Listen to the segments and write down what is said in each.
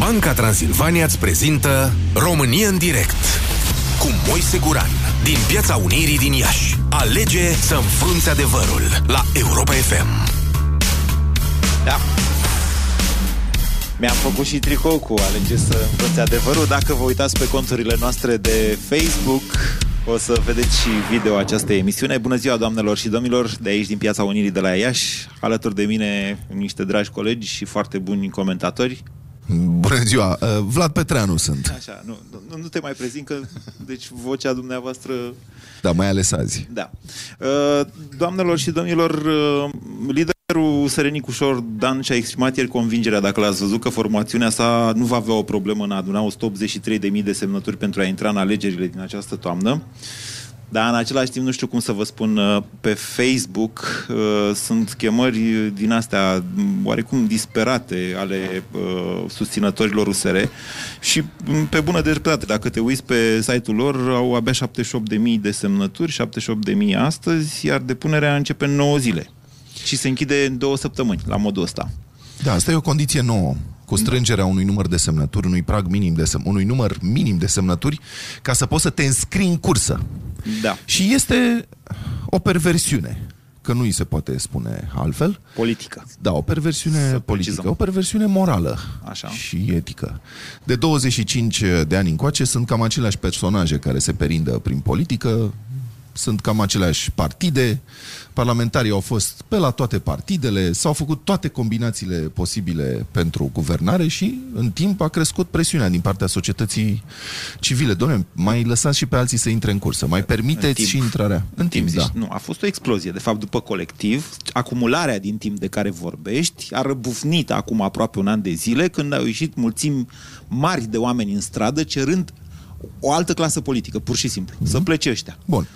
Banca Transilvania îți prezintă România în direct cu Moise Guran din Piața Unirii din Iași. Alege să înfrunți adevărul la Europa FM. Da. Mi-am făcut și tricou cu Alege să înfrunți adevărul. Dacă vă uitați pe conturile noastre de Facebook, o să vedeți și video această emisiune. Bună ziua, doamnelor și domnilor, de aici din Piața Unirii de la Iași. Alături de mine niște dragi colegi și foarte buni comentatori. Bună ziua, uh, Vlad Petreanu sunt. Așa, nu, nu, nu te mai prezint, că deci vocea dumneavoastră... Da, mai ales azi. Da. Uh, doamnelor și domnilor, uh, liderul Serenic Ușor, Dan, și-a exprimat ieri convingerea, dacă l-ați văzut, că formațiunea sa nu va avea o problemă în a aduna 183.000 de semnături pentru a intra în alegerile din această toamnă. Dar în același timp nu știu cum să vă spun, uh, pe Facebook uh, sunt chemări din astea oarecum disperate ale uh, susținătorilor USR și mm, pe bună dreptate, dacă te uiți pe site-ul lor, au abia 78.000 de semnături, 78.000 astăzi, iar depunerea începe în 9 zile. Și se închide în două săptămâni, la modul ăsta. Da, asta e o condiție nouă cu strângerea unui număr de semnături, unui prag minim de sem- unui număr minim de semnături, ca să poți să te înscrii în cursă. Da. Și este o perversiune, că nu îi se poate spune altfel. Politică. Da, o perversiune Să politică, precizăm. o perversiune morală Așa. și etică. De 25 de ani încoace sunt cam aceleași personaje care se perindă prin politică, sunt cam aceleași partide, parlamentarii au fost pe la toate partidele, s-au făcut toate combinațiile posibile pentru guvernare și în timp a crescut presiunea din partea societății civile. Doamne, mai lăsați și pe alții să intre în cursă, mai permiteți timp. și intrarea. În timp, zici, da. Nu, a fost o explozie. De fapt, după colectiv, acumularea din timp de care vorbești a răbufnit acum aproape un an de zile, când au ieșit mulțimi mari de oameni în stradă cerând o altă clasă politică, pur și simplu. Mhm. Să plece ăștia. Bun.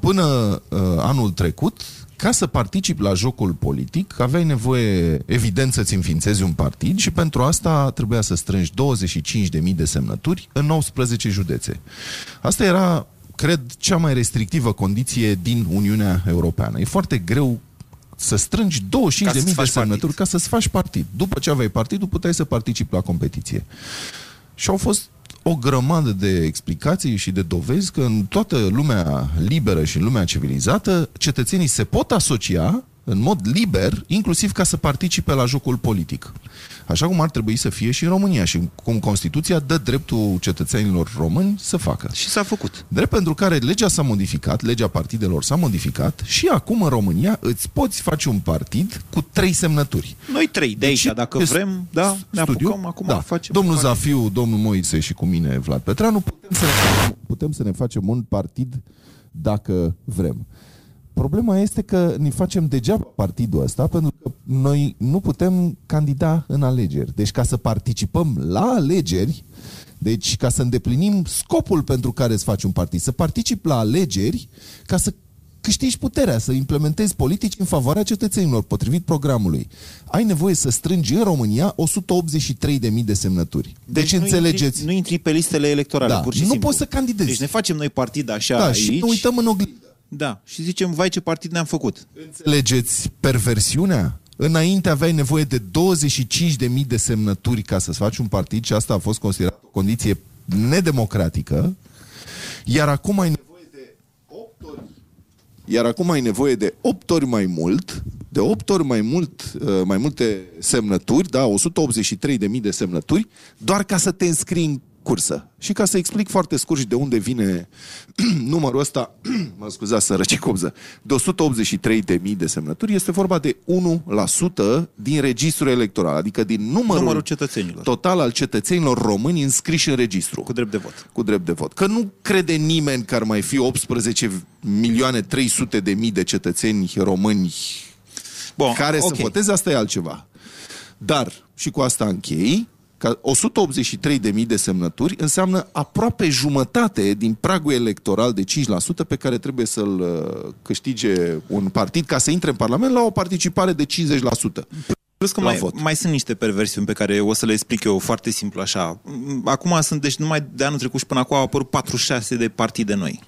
Până uh, anul trecut, ca să participi la jocul politic, aveai nevoie, evident, să-ți înființezi un partid și pentru asta trebuia să strângi 25.000 de semnături în 19 județe. Asta era, cred, cea mai restrictivă condiție din Uniunea Europeană. E foarte greu să strângi 25.000 Ca să-ți de faci semnături partid. ca să-ți faci partid. După ce aveai partidul, puteai să participi la competiție. Și au fost o grămadă de explicații și de dovezi că în toată lumea liberă și în lumea civilizată, cetățenii se pot asocia în mod liber, inclusiv ca să participe la jocul politic. Așa cum ar trebui să fie și în România și cum Constituția dă dreptul cetățenilor români să facă. Și s-a făcut. Drept pentru care legea s-a modificat, legea partidelor s-a modificat și acum în România îți poți face un partid cu trei semnături. Noi trei de aici, Deci, dacă e vrem, da, ne studiu? apucăm acum, da. facem. Domnul facem. Zafiu, domnul Moise și cu mine, Vlad Petreanu, putem să, ne, putem să ne facem un partid dacă vrem. Problema este că ne facem degeaba partidul ăsta pentru că noi nu putem candida în alegeri. Deci ca să participăm la alegeri, deci ca să îndeplinim scopul pentru care îți faci un partid, să participi la alegeri ca să câștigi puterea, să implementezi politici în favoarea cetățenilor, potrivit programului. Ai nevoie să strângi în România 183.000 de semnături. Deci, nu înțelegeți? Intri, nu intri pe listele electorale, Da, pur și nu simplu. poți să candidezi. Deci ne facem noi partid așa da, aici. și ne uităm în oglindă. Da, și zicem, vai ce partid ne-am făcut. Înțelegeți perversiunea? Înainte aveai nevoie de 25.000 de semnături ca să-ți faci un partid și asta a fost considerat o condiție nedemocratică, iar acum ai nevoie de 8 ori iar acum ai nevoie de 8 ori mai mult, de 8 ori mai mult, uh, mai multe semnături, da, 183.000 de semnături, doar ca să te înscrii în cursă. Și ca să explic foarte scurt și de unde vine numărul ăsta, mă scuzați să răcicobză, de 183.000 de semnături, este vorba de 1% din registrul electoral, adică din numărul, Numărul cetățenilor. total al cetățenilor români înscriși în registru Cu drept de vot. cu drept de vot. Că nu crede nimeni că ar mai fi 18 milioane 300 de mii de cetățeni români Bun, care ok. să voteze, asta e altceva. Dar, și cu asta închei, că 183 de mii de semnături înseamnă aproape jumătate din pragul electoral de 5% pe care trebuie să-l uh, câștige un partid ca să intre în Parlament la o participare de 50%. Plus că la mai, vot. mai sunt niște perversiuni pe care o să le explic eu foarte simplu așa. Acum sunt, deci numai de anul trecut și până acum au apărut 46 de partide noi.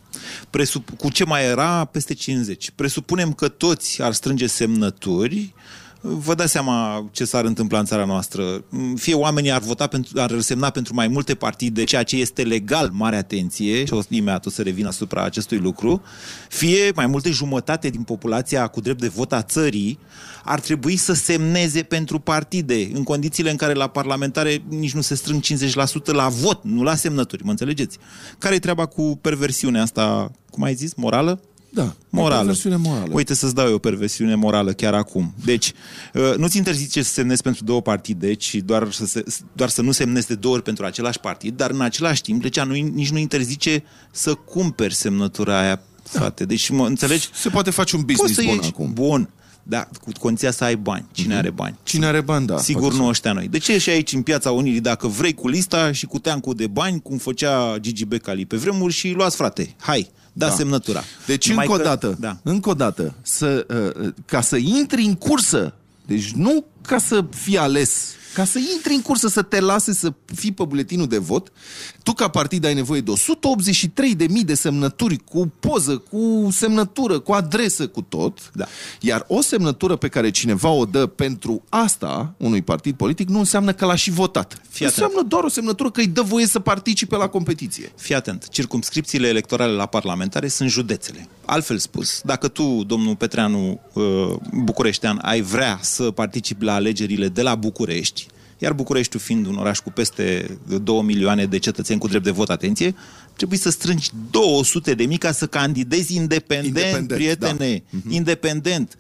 Presup- cu ce mai era? Peste 50. Presupunem că toți ar strânge semnături, vă dați seama ce s-ar întâmpla în țara noastră. Fie oamenii ar vota pentru, ar semna pentru mai multe partide, ceea ce este legal, mare atenție, și o, imediat o să revin asupra acestui lucru, fie mai multe jumătate din populația cu drept de vot a țării ar trebui să semneze pentru partide, în condițiile în care la parlamentare nici nu se strâng 50% la vot, nu la semnături, mă înțelegeți? Care e treaba cu perversiunea asta, cum ai zis, morală? Da, morală. o perversiune morală. Uite să-ți dau eu o perversiune morală chiar acum. Deci, uh, nu-ți interzice să semnezi pentru două partide, ci doar să, se, doar să nu semnezi de două ori pentru același partid, dar în același timp, legea nu, nici nu interzice să cumperi semnătura aia, frate. Deci, mă înțelegi? Se poate face un business Poți să bun ieși, acum. Bun. Da, cu condiția să ai bani. Cine are bani? Cine are bani, da. Sigur poate nu să- ăștia noi. De ce și aici în Piața Unirii, dacă vrei cu lista și cu teancul de bani, cum făcea Gigi Becali pe vremuri și luați frate, hai, da, Da. semnătura. Deci Numai încă o că- dată, Da. încă o dată, să, uh, ca să intri în cursă, deci nu ca să fii ales, ca să intri în cursă, să te lase să fii pe buletinul de vot, tu ca partid ai nevoie de 183.000 de semnături cu poză, cu semnătură, cu adresă, cu tot. Da. Iar o semnătură pe care cineva o dă pentru asta unui partid politic nu înseamnă că l-a și votat. Fii atent. înseamnă doar o semnătură că îi dă voie să participe la competiție. Fii atent, circumscripțiile electorale la parlamentare sunt județele. Altfel spus, dacă tu, domnul Petreanu uh, Bucureștean, ai vrea să participi la alegerile de la București, iar Bucureștiul fiind un oraș cu peste 2 milioane de cetățeni cu drept de vot, atenție, trebuie să strângi 200 de mii ca să candidezi independent, Independent, prietene, da. independent.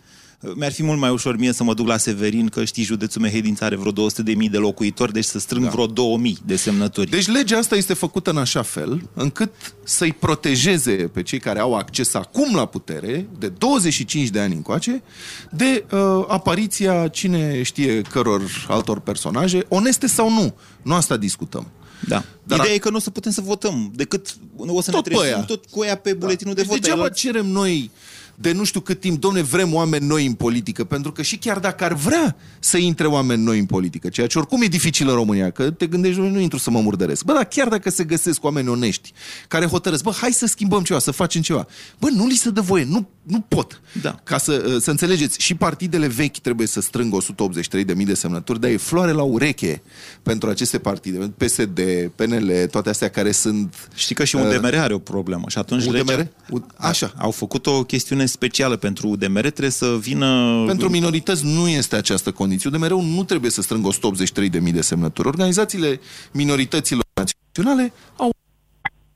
Mi-ar fi mult mai ușor mie să mă duc la Severin, că știi, județul Mehedința are vreo 200 de mii de locuitori, deci să strâng Da. vreo 2000 de semnături. Deci legea asta este făcută în așa fel încât să-i protejeze pe cei care au acces acum la putere, de 25 de ani încoace, de uh, apariția cine știe căror altor personaje, oneste sau nu. Nu asta discutăm. Da. Dar Dar Ideea a- e că nu o să putem să votăm, decât o să Tot ne pe trezim aia. tot cu ea pe buletinul de Deci vot. degeaba El- cerem noi de nu știu cât timp, domne, vrem oameni noi în politică, pentru că și chiar dacă ar vrea să intre oameni noi în politică, ceea ce oricum e dificil în România, că te gândești, "Noi nu intru să mă murdăresc. Bă, dar chiar dacă se găsesc oameni onești, care hotărăsc, bă, hai să schimbăm ceva, să facem ceva. Bă, nu li se dă voie, nu, nu pot. Da. Ca să, să înțelegeți, și partidele vechi trebuie să strângă 183.000 de semnături, dar e floare la ureche pentru aceste partide, PSD, PNL, toate astea care sunt... Știi că și UDMR are o problemă și atunci UDMR? legea- U- Așa. Au făcut o chestiune specială pentru UDMR, trebuie să vină... Pentru minorități nu este această condiție. De mereu nu trebuie să strângă 183.000 de semnături. Organizațiile minorităților naționale au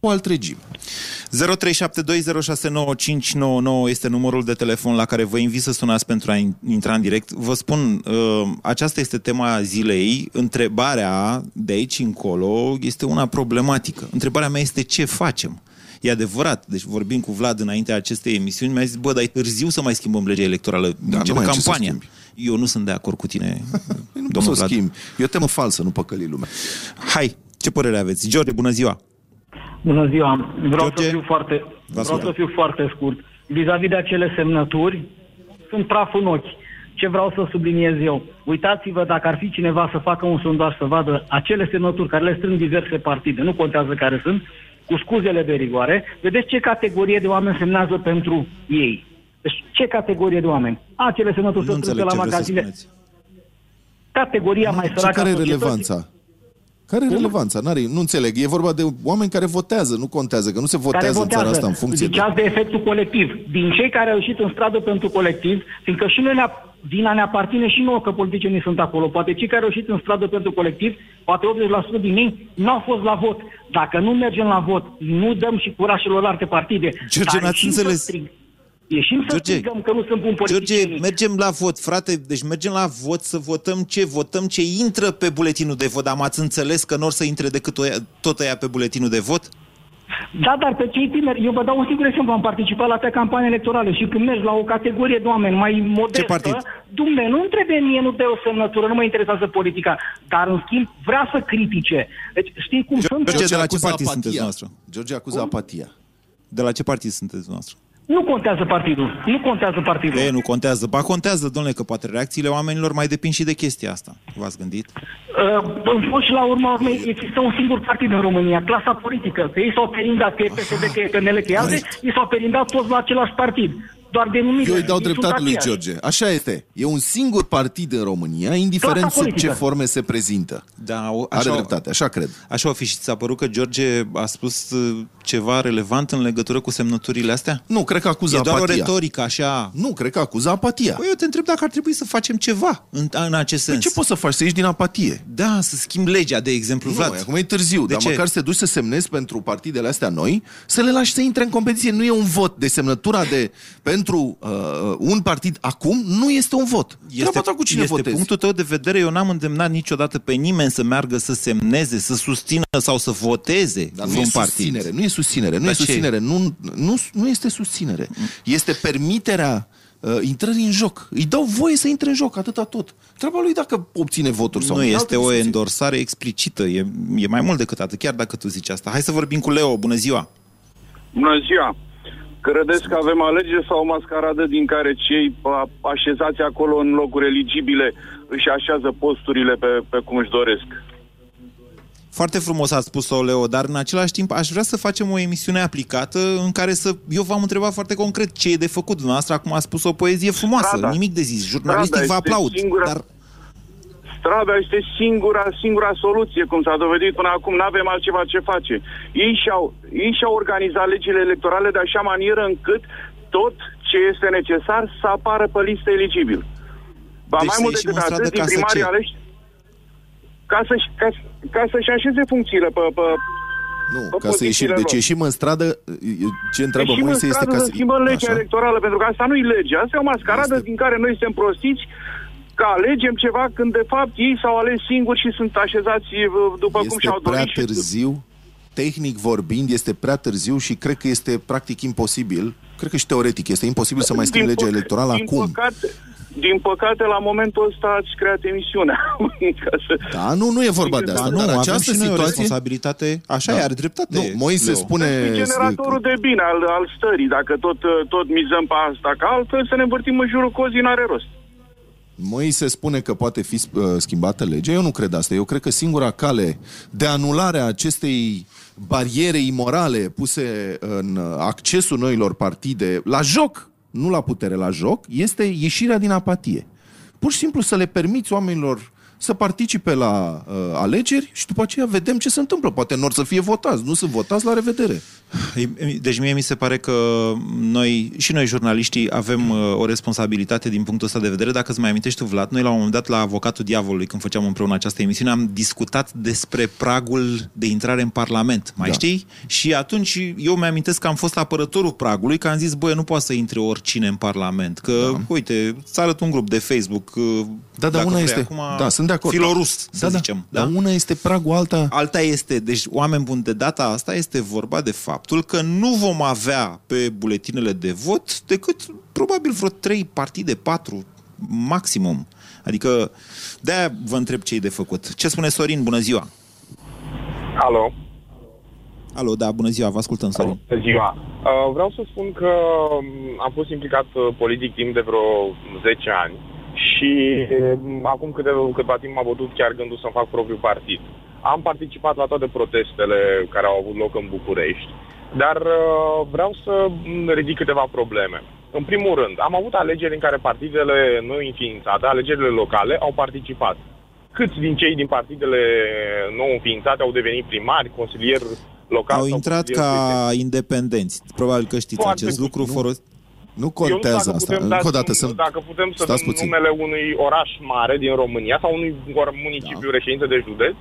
un alt regim. 0372069599 este numărul de telefon la care vă invit să sunați pentru a in- intra în direct. Vă spun, uh, aceasta este tema zilei. Întrebarea de aici încolo este una problematică. Întrebarea mea este ce facem? E adevărat, deci vorbim cu Vlad înaintea acestei emisiuni, mi-a zis, bă, dar e târziu să mai schimbăm legea electorală, Da, nu începe mai e ce să campania. schimbi. Eu nu sunt de acord cu tine, Păi nu poți să domnul o Vlad. schimbi. E o temă falsă, nu păcăli lumea. Hai, ce părere aveți? George, bună ziua! Bună ziua. Vreau George, să fiu foarte, vă vreau ascultăm. să fiu foarte scurt. Vis-a-vis de acele semnături, sunt praf în ochi. Ce vreau să subliniez eu? Uitați-vă dacă ar fi cineva să facă un sondaj să vadă acele semnături care le strâng diverse partide, nu contează care sunt, cu scuzele de rigoare, vedeți ce categorie de oameni semnează pentru ei. Deci ce categorie de oameni? Acele semnături Nu se strâng înțeleg la ce vreți să magazine. spuneți. Categoria mai Ce săracă care a e societății. relevanța? Care e relevanța? N-are, nu înțeleg. E vorba de oameni care votează, nu contează, că nu se care votează, în țara asta în funcție de... Ziceați de efectul colectiv. Din cei care au ieșit în stradă pentru colectiv, fiindcă și noi ne vina ne aparține și nouă că politicienii sunt acolo. Poate cei care au ieșit în stradă pentru colectiv, poate 80% din ei nu au fost la vot. Dacă nu mergem la vot, nu dăm și curaj celorlalte partide. George, Dar n-ați ieșim să înțeles. strig- Ieșim să George, strigăm că nu sunt buni George, politicieni. mergem la vot, frate, deci mergem la vot să votăm ce? Votăm ce intră pe buletinul de vot, dar m-ați înțeles că nu or să intre decât o, tot ăia pe buletinul de vot? Da, dar pe cei tineri, eu vă dau un singur exemplu, am participat la atâtea campanii electorale și când mergi la o categorie de oameni mai modestă, partid? dumne, nu trebuie mie, nu dă o semnătură, nu mă interesează politica, dar în schimb vrea să critique. Deci știi cum sunt? George, de la ce acuză partid apatia. sunteți noastră? George acuză apatia. De la ce partid sunteți noastră? Nu contează partidul, nu contează partidul. E, nu contează. Ba, contează, domnule, că poate reacțiile oamenilor mai depind și de chestia asta. V-ați gândit? Uh, în fond și la urma urmei există un singur partid în România, clasa politică. Că ei s-au perindat că e PSD, că e PNL, că e alte, ei s-au perindat toți la același partid. Doar denumire. Eu îi dau Ei sunt dreptate lui aceiași. George. Așa este. E un singur partid în România, indiferent Clasa sub ce politică. forme se prezintă. Da, o, Are așa, dreptate, așa cred. Așa o fi și ți-a părut că George a spus uh, ceva relevant în legătură cu semnăturile astea? Nu, cred că acuză E doar apatia. o retorică, așa. Nu, cred că acuză apatia. Păi eu te întreb dacă ar trebui să facem ceva în, în acest Păi sens. ce poți să faci? Să ieși din apatie? Da, să schimbi legea, de exemplu, Nu, Vlad. acum e târziu, De dar ce? măcar să te duci să semnezi pentru partidele astea noi, să le lași să intre în competiție. Nu e un vot de semnătura de pentru uh, un partid acum, nu este un vot. Treaba ta cu cine este votezi. punctul tău de vedere. Eu n-am îndemnat niciodată pe nimeni să meargă să semneze, să susțină sau să voteze Dar nu vreun e partid. susținere, nu e susținere, nu Dar e ce? susținere, nu, nu, nu este susținere. Este permiterea uh, intrării în joc. Îi dau voie să intre în joc, atâta tot. Treaba lui dacă obține voturi sau Nu nu. este N-ar o trebui să susțină. endorsare explicită, e, e mai mult decât atât, chiar dacă tu zici asta. Hai să vorbim cu Leo, bună ziua! Bună ziua! Credeți că avem alegeri sau o mascaradă din care cei a- așezați acolo în locuri eligibile își așează posturile pe, pe cum își doresc? Foarte frumos a spus-o, Leo, dar în același timp aș vrea să facem o emisiune aplicată în care să... Eu v-am întrebat foarte concret ce e de făcut. Dumneavoastră acum a spus o poezie frumoasă, Strada. nimic de zis. Jurnalistic Strada vă este aplaud, singura- dar Strada este singura, singura soluție, cum s-a dovedit până acum. Nu avem altceva ce face. Ei și-au, ei și-au organizat legile electorale de așa manieră încât tot ce este necesar să apară pe listă eligibil. Ba Deci mai să mult ieșim decât în stradă atât, ca din să primarii ce? aleși ca, să-și, ca, ca să-și așeze funcțiile pe, pe, Nu, Pe ca să ieșim, pozițiile deci lor. ieșim în stradă, ce întreabă Ieșim în Moise este stradă ca să să... schimbăm legea Așa. electorală, pentru că asta nu e lege. Asta e o mascaradă Este- din care noi suntem prostiți că alegem ceva când de fapt ei s-au ales singuri și sunt așezați uh, după cum Este și-au prea dorit. și- târziu, tehnic vorbind, este prea târziu și cred că este practic imposibil, cred că și teoretic, este imposibil să mai schimbi Din legea păc- electorală din acum. Păcate, din păcate, la momentul ăsta ați creat emisiunea. Ca să- Da, nu, nu e vorba de Ba asta, nu, dar avem această și noi o situație... responsabilitate. Așa Da. e, are dreptate. Nu, Moise Leo. spune... E generatorul de bine al, al stării. Dacă tot, uh, tot mizăm pe asta, că altfel să ne învârtim în jurul cozii n-are rost. Moise spune că poate fi uh, schimbată legea. Eu nu cred asta. Eu cred că singura cale de anulare a acestei bariere imorale puse în uh, accesul noilor partide la joc, nu la putere, la joc, este ieșirea din apatie. Pur și simplu să le permiți oamenilor să participe la uh, alegeri și după aceea vedem ce se întâmplă. Poate nu or să fie votați. Nu sunt votați, la revedere. Deci mie mi se pare că noi, și noi jurnaliștii, avem uh, o responsabilitate din punctul ăsta de vedere. Dacă îți mai amintești tu, Vlad, noi la un moment dat la Avocatul Diavolului, când făceam împreună această emisiune, am discutat despre pragul de intrare în Parlament. Mai Da. știi? Și atunci eu mi-amintesc că am fost apărătorul pragului, că am zis, băi, nu poate să intre oricine în Parlament. Că, da. uite, îți arăt un grup de Facebook. uh, Da, dar dacă una vrei este... Acum, da, sunt de acord. Filorus, să da, da. zicem. Dar una este pragul, alta... Alta este, deci oameni buni, de data asta este vorba de faptul că nu vom avea pe buletinele de vot decât probabil vreo trei partide, patru maximum. Adică de-aia vă întreb ce e de făcut. Ce spune Sorin? Bună ziua! Alo, Alo, da, bună ziua, vă ascultăm, Sorin. bună ziua. Uh, vreau să spun că um, am fost implicat uh, politic timp de vreo 10 ani și um, acum câteva, câteva timp m-a bătut chiar gândul să-mi fac propriul partid. Am participat la toate protestele care au avut loc în București, dar uh, vreau să mm, ridic câteva probleme. În primul rând, am avut alegeri în care partidele nou înființate, alegerile locale, au participat. Câți din cei din partidele nou înființate au devenit primari, consilieri locali? Au sau intrat consilieri ca județeni? independenți. Probabil că știți Foarte acest bun. lucru. Nu. Folos... Nu Eu nu știu contează dacă asta. putem da Încă o dată num- să... Dacă putem să Stați dăm puțin. numele unui oraș mare din România sau unui or- municipiu da. reședință de județ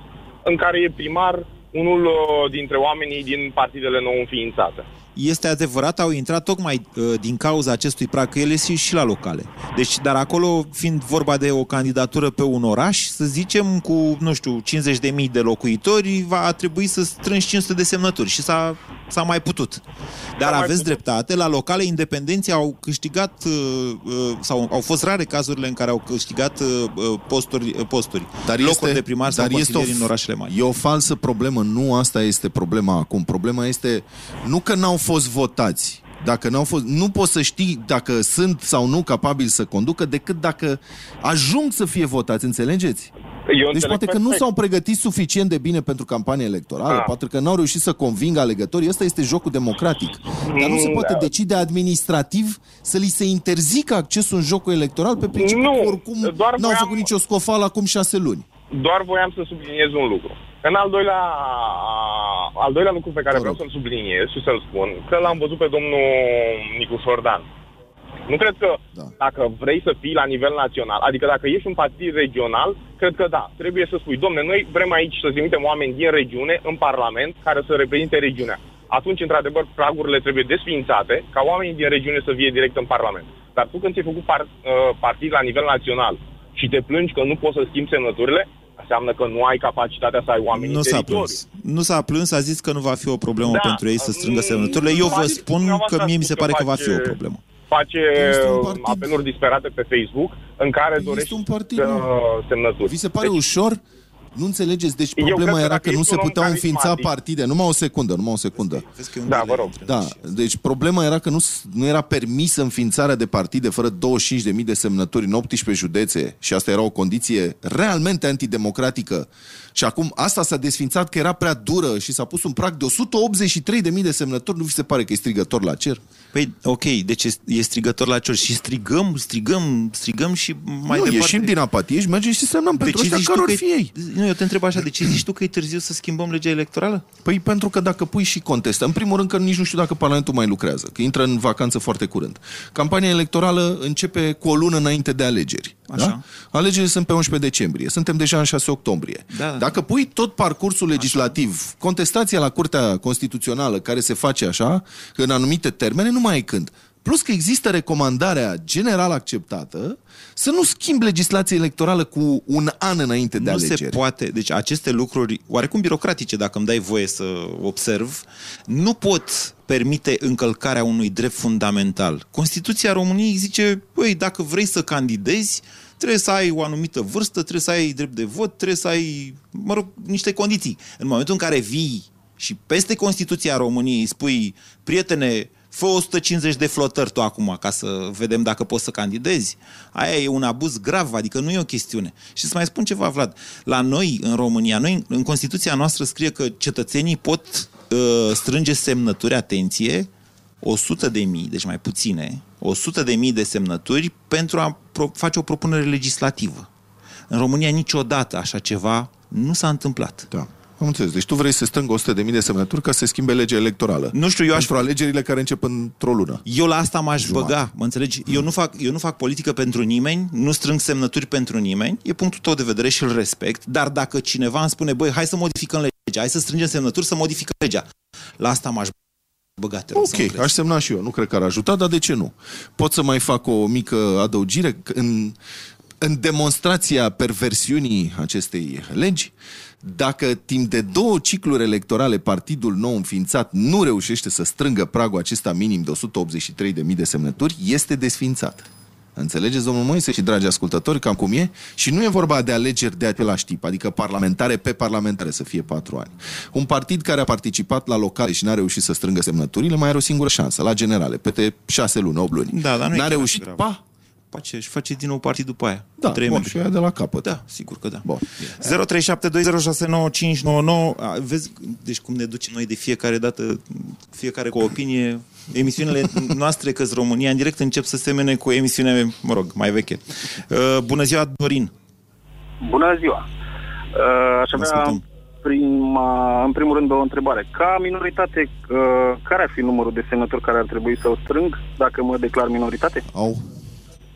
în care e primar unul uh, dintre oamenii din partidele nou înființate. Este adevărat, au intrat tocmai uh, din cauza acestui prag, că ele sunt și la locale. Deci, dar acolo, fiind vorba de o candidatură pe un oraș, să zicem, cu, nu știu, 50.000 de locuitori, va trebui să strângi 500 de semnături și s-a, s-a mai putut. Dar mai aveți putut. dreptate, la locale independenții au câștigat, uh, uh, sau au fost rare cazurile în care au câștigat uh, uh, posturi, uh, posturi Dar locuri este, de primar sau dar este o, consilieri în orașele mari. E o falsă problemă. Nu asta este problema acum. Problema este nu că n-au fost votați. Dacă n-au fost, nu poți să știi dacă sunt sau nu capabili să conducă decât dacă ajung să fie votați, înțelegeți? Eu Deci poate că nu perfect. s-au pregătit suficient de bine pentru campania electorală, Ah. poate că n-au reușit să convingă alegătorii. Ăsta este jocul democratic. Dar nu se Mm, poate da. decide administrativ să li se interzică accesul în jocul electoral pe principiu Nu, că oricum doar n-au voiam- făcut nicio scofală acum șase luni. Doar voiam să subliniez un lucru. În al doilea, al doilea lucru pe care Vă vreau rog. să-l subliniez și să-l spun, că l-am văzut pe domnul Nicu Șordan. Nu cred că Da. dacă vrei să fii la nivel național, adică dacă ești un partid regional, cred că da, trebuie să spui, domne, noi vrem aici să trimitem oameni din regiune în Parlament care să reprezinte regiunea. Atunci, într-adevăr, pragurile trebuie desfințate ca oamenii din regiune să vie direct în Parlament. Dar tu când ți-ai făcut par, uh, partid la nivel național și te plângi că nu poți să schimbi semnăturile, înseamnă că nu ai capacitatea să ai oameni Nu în s-a teritoriu. plâns. Nu s-a plâns, a zis că nu va fi o problemă Da, pentru ei să strângă mm, semnăturile. Eu vă a zis spun dumneavoastră că mie mi se că pare că va fi face- o problemă. Face Este un uh, partid. apeluri disperate pe Facebook în care Este dorește un partid, să nu? semnături. Vi se pare Deci, ușor? Nu înțelegeți? Deci Eu problema cred că era dacă că nu ești se un om puteau înființa carismatic- partide. Numai o secundă, numai o secundă. Vezi că e un Da, delay vă rog. între Da, noi. deci problema era că nu, s- nu era permisă înființarea de partide fără 25.000 de semnături în 18 județe și asta era o condiție realmente antidemocratică. Și acum asta s-a desfințat că era prea dură și s-a pus un prag de 183.000 de semnături. Nu vi se pare că e strigător la cer? Păi, ok, deci e, e strigător la cer și strigăm, strigăm, strigăm și mai nu, departe... ieșim din apatie și mergem și semnăm pentru ăștia zici care tu or că fi e- ei. Nu, eu te întreb așa, de ce zici tu că e târziu să schimbăm legea electorală? Păi pentru că dacă pui și contestă, în primul rând că nici nu știu dacă Parlamentul mai lucrează, că intră în vacanță foarte curând. Campania electorală începe cu o lună înainte de alegeri. Așa. Da? Alegerile sunt pe 11 decembrie, suntem deja în 6 octombrie. Da, da. Dacă pui tot parcursul legislativ, contestația la Curtea Constituțională care se face așa, în anumite termene, nu mai ai când. Plus că există recomandarea general acceptată să nu schimbi legislația electorală cu un an înainte de nu alegeri. se poate. Deci aceste lucruri, oarecum birocratice, dacă îmi dai voie să observ, nu pot permite încălcarea unui drept fundamental. Constituția României zice, băi, dacă vrei să candidezi, trebuie să ai o anumită vârstă, trebuie să ai drept de vot, trebuie să ai, mă rog, niște condiții. În momentul în care vii și peste Constituția României îi spui, prietene, fă 150 de flotări tu acum ca să vedem dacă poți să candidezi. Aia e un abuz grav, adică nu e o chestiune. Și să mai spun ceva, Vlad. La noi, în România, noi, în Constituția noastră scrie că cetățenii pot uh, strânge semnături, atenție, 100 de mii, deci mai puține, 100 de mii de semnături pentru a pro- face o propunere legislativă. În România niciodată așa ceva nu s-a întâmplat. Da. Am înțeles. Deci tu vrei să strângă 100.000 de semnături ca să se schimbe legea electorală. Nu știu, eu aș Pentru alegerile care încep într-o lună. Eu la asta m-aș Jumate. băga, mă înțelegi? Eu nu, fac, eu nu fac politică pentru nimeni, nu strâng semnături pentru nimeni, e punctul tău de vedere și îl respect, dar dacă cineva îmi spune, băi, hai să modificăm legea, hai să strângem semnături, să modificăm legea, la asta m-aș băga, te rog să mă Ok, crezi. aș semna și eu. Nu cred că ar ajuta, dar de ce nu? Pot să mai fac o mică adăugire în, în demonstrația perversiunii acestei legi? Dacă timp de două cicluri electorale partidul nou înființat nu reușește să strângă pragul acesta minim de 183.000 de semnături, este desfințat. Înțelegeți, domnul Moise și dragi ascultători, cam cum e? Și nu e vorba de alegeri de același tip, adică parlamentare pe parlamentare să fie patru ani. Un partid care a participat la locale și n-a reușit să strângă semnăturile mai are o singură șansă, la generale, peste șase luni, 8 luni. Da, dar nu e N-a chiar reușit, grav. pa, Face, și face din nou partid după aia. da, Trei bun, membri. și aia de la capăt. Da, sigur că da. Bun. 0372069599. A, Vezi, deci cum ne ducem noi de fiecare dată, fiecare cu o opinie. Emisiunile noastre, că România în direct, încep să semene cu emisiune, mă rog, mai veche. Uh, bună ziua, Dorin! Bună ziua! Uh, Aș Vă avea ascultăm. prima, în primul rând o întrebare. Ca minoritate, uh, care ar fi numărul de semnături care ar trebui să o strâng dacă mă declar minoritate? Au.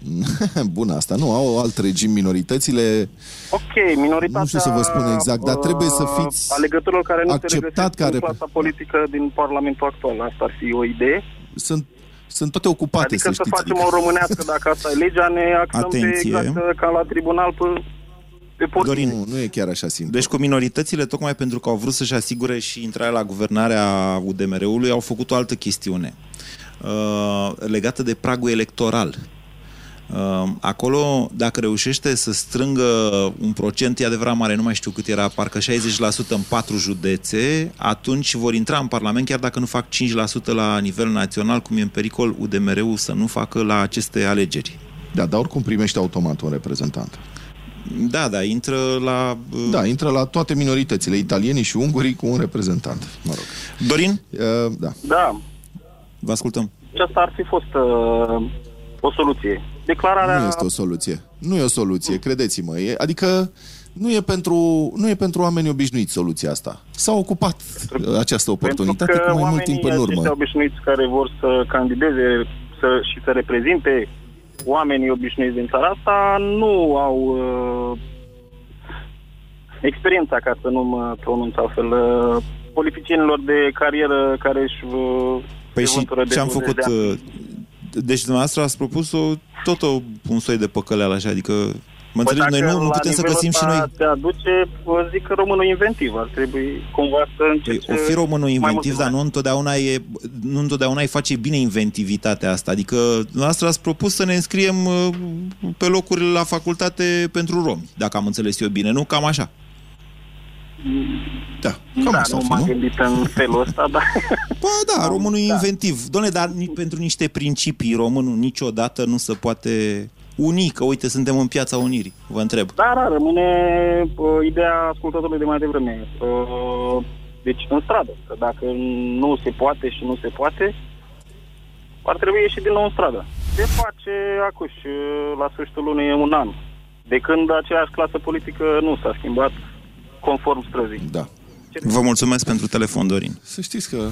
Bun asta, nu, au alt regim minoritățile. Ok, minoritatea... Nu știu să vă spun exact, dar trebuie să uh, fiți Alegătorilor care nu se acceptat regăsesc care- în clasa politică din Parlamentul actual. Asta ar fi o idee. Sunt, sunt toate ocupate, adică să să, știți. facem o românească, dacă asta e legea, ne axăm Atenție. pe exact uh, ca la tribunal pe, pe porți. Dorin, Nu, nu e chiar așa simplu. Deci cu minoritățile, tocmai pentru că au vrut să-și asigure și intrarea la guvernarea UDMR-ului, au făcut o altă chestiune uh, legată de pragul electoral. Uh, acolo, dacă reușește să strângă un procent, e adevărat mare, nu mai știu cât era, parcă 60% în patru județe, atunci vor intra în Parlament, chiar dacă nu fac 5% la nivel național, cum e în pericol UDMR-ul să nu facă la aceste alegeri. Da, dar oricum primește automat un reprezentant. Da, da, intră la... Uh... Da, intră la toate minoritățile, italienii și ungurii, cu un reprezentant, mă rog. Dorin? Uh, da. Da. Vă ascultăm. Aceasta ar fi fost uh, o soluție. Declararea... Nu este o soluție. Nu e o soluție, credeți-mă. E, adică nu e, pentru, nu e pentru oameni obișnuiți soluția asta. S-a ocupat pentru, această oportunitate cu mai mult timp în urmă. obișnuiți care vor să candideze să, și să reprezinte oamenii obișnuiți din țara asta nu au uh, experiența, ca să nu mă pronunț altfel, uh, politicienilor de carieră care își uh, Păi și ce am făcut? De deci dumneavoastră ați propus o, tot o, un soi de păcăleală așa, adică Mă păi înțelegi, noi nu, nu putem să găsim și noi... te aduce, zic că românul inventiv, ar trebui cumva să încerce... Păi, o fi românul inventiv, dar nu întotdeauna, e, nu întotdeauna îi face bine inventivitatea asta. Adică, noastră ați propus să ne înscriem uh, pe locurile la facultate pentru romi, dacă am înțeles eu bine, nu? Cam așa. Da, cam da, asta nu m-am gândit în felul ăsta, dar... Ba da, românul e da. inventiv. Doamne, dar pentru niște principii românul niciodată nu se poate uni, că uite, suntem în piața unirii, vă întreb. Da, da, rămâne uh, ideea ascultătorului de mai devreme. Uh, deci, în stradă, că dacă nu se poate și nu se poate, ar trebui ieși din nou în stradă. Se face, acuși, uh, la sfârșitul lunii un an. De când aceeași clasă politică nu s-a schimbat conform străzii. Da. Vă mulțumesc pentru telefon, Dorin. Să știți că...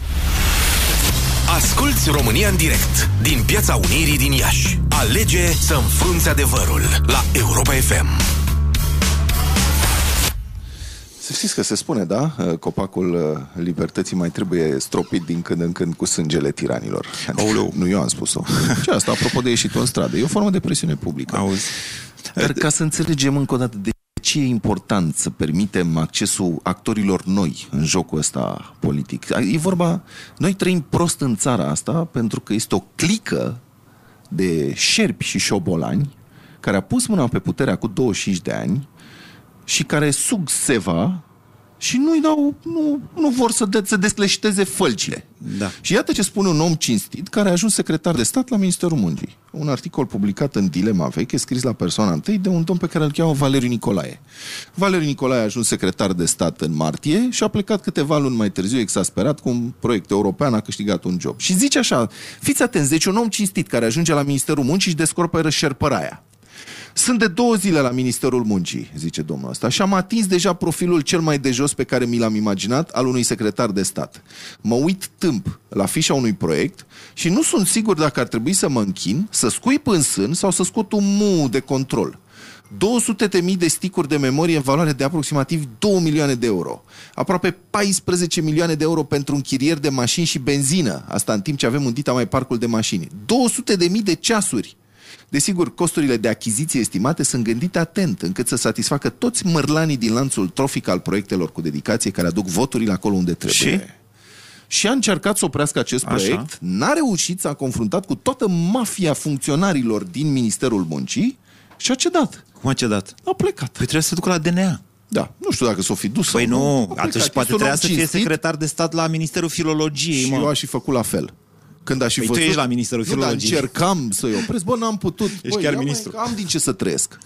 Asculți România în direct din Piața Unirii din Iași. Alege să înfrunți adevărul la Europa FM. Să știți că se spune, da? Copacul uh, libertății mai trebuie stropit din când în când cu sângele tiranilor. Aoleu. Nu eu am spus-o. Ce asta, apropo de ieșit în stradă, e o formă de presiune publică. Auzi. Dar ca să înțelegem încă o dată de ce e important să permitem accesul actorilor noi în jocul ăsta politic? E vorba, noi trăim prost în țara asta pentru că este o clică de șerpi și șobolani care a pus mâna pe puterea cu 25 de ani și care sug seva și nu-i dau, nu, nu vor să, de, să descleșteze fălcile. Da. Și iată ce spune un om cinstit care a ajuns secretar de stat la Ministerul Muncii. Un articol publicat în Dilema Veche, scris la persoana întâi de un domn pe care îl cheamă Valeriu Nicolae. Valeriu Nicolae a ajuns secretar de stat în martie și a plecat câteva luni mai târziu exasperat cu un proiect european, a câștigat un job. Și zice așa, fiți atenți, deci un om cinstit care ajunge la Ministerul Muncii și descoperă șerpăraia. Sunt de două zile la Ministerul Muncii, zice domnul ăsta, și am atins deja profilul cel mai de jos pe care mi l-am imaginat al unui secretar de stat. Mă uit tâmp la fișa unui proiect și nu sunt sigur dacă ar trebui să mă închin, să scuip în sân sau să scot un mu de control. 200 de mii de sticuri de memorie în valoare de aproximativ 2 milioane de euro. Aproape 14 milioane de euro pentru închirieri de mașini și benzină. Asta în timp ce avem un dita mai parcul de mașini. 200 de mii de ceasuri Desigur, costurile de achiziție estimate sunt gândite atent, încât să satisfacă toți mărlanii din lanțul trofic al proiectelor cu dedicație care aduc voturile acolo unde trebuie. Și? Și a încercat să oprească acest Așa. proiect, n-a reușit, s-a confruntat cu toată mafia funcționarilor din Ministerul Muncii și a cedat. Cum a cedat? A plecat. Păi trebuie să se ducă la DNA. Da, nu știu dacă s-o fi dus Păi sau nu, A plecat. atunci Este poate un trebuia om să fie cinstit secretar de stat la Ministerul Filologiei, Și mă. eu aș fi făcut la fel. Când aș fi Păi tu văzut... ești la Ministerul nu, dar Filologiei. încercam să-i opresc. Bă, n-am putut. Ești Băi, chiar ia, ministru. Mai, am din ce să trăiesc.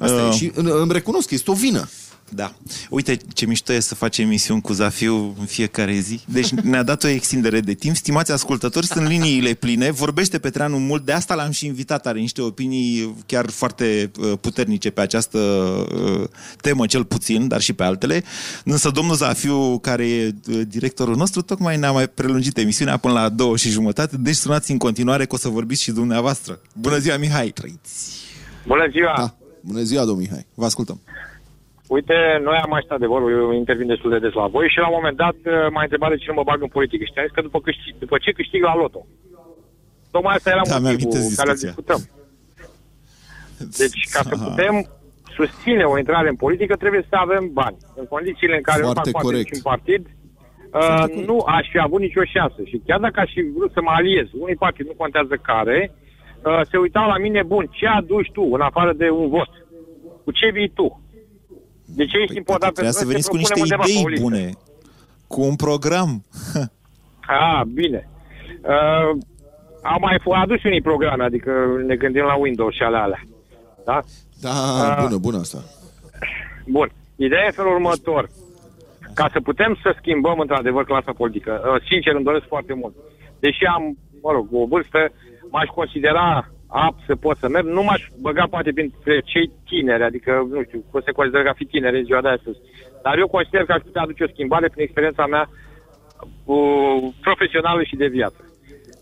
Asta Uh. e. Și îmi îmi recunosc că este o vină. Da. Uite ce mișto e să facem emisiuni cu Zafiu în fiecare zi. Deci ne-a dat o extindere de timp. Stimați ascultători, sunt liniile pline. Vorbește Petreanu mult, de asta l-am și invitat. Are niște opinii chiar foarte uh, puternice pe această uh, temă, cel puțin, dar și pe altele. Însă domnul Zafiu, care e uh, directorul nostru, tocmai ne-a mai prelungit emisiunea până la două și jumătate. Deci sunați în continuare că o să vorbiți și dumneavoastră. Bună ziua, Mihai! Bună ziua! Da. Bună ziua, domnul Mihai. Vă ascultăm. Uite, noi am mai stat de vorbă, eu intervin destul de des la voi și la un moment dat uh, m-a întrebat de ce nu mă bag în politică și am zis că după, câștig, după ce câștig la loto. Tocmai asta era Da, mi-am motivul amintesc care îl discuția. discutăm. Deci, ca să putem susține o intrare în politică, trebuie să avem bani. În condițiile în care Foarte nu fac parte corect. niciun partid, uh, nu aș fi avut nicio șansă. Și chiar dacă aș fi vrut să mă aliez, unui partid nu contează care, uh, se uitau la mine, bun, ce aduci tu în afară de un vot? Cu ce vii tu? De ce ești Păi, important poate trebuia să noi? veniți cu niște propunem undeva pe o idei listă. bune, cu un program. Ah, bine. Uh, au mai f- adus unii programe, adică ne gândim la Windows și ale alea. Da? Da, Ah. bună, bună asta. Bun. Ideea e felul următor. Ca să putem să schimbăm într-adevăr clasa politică, uh, sincer îmi doresc foarte mult. Deși am, mă rog, o vârstă, m-aș considera apt să pot să merg, nu m-aș băga poate printre cei tineri, adică, nu știu, cum se consideră că a fi tineri în ziua de astăzi. Dar eu consider că aș putea aduce o schimbare prin experiența mea uh, profesională și de viață.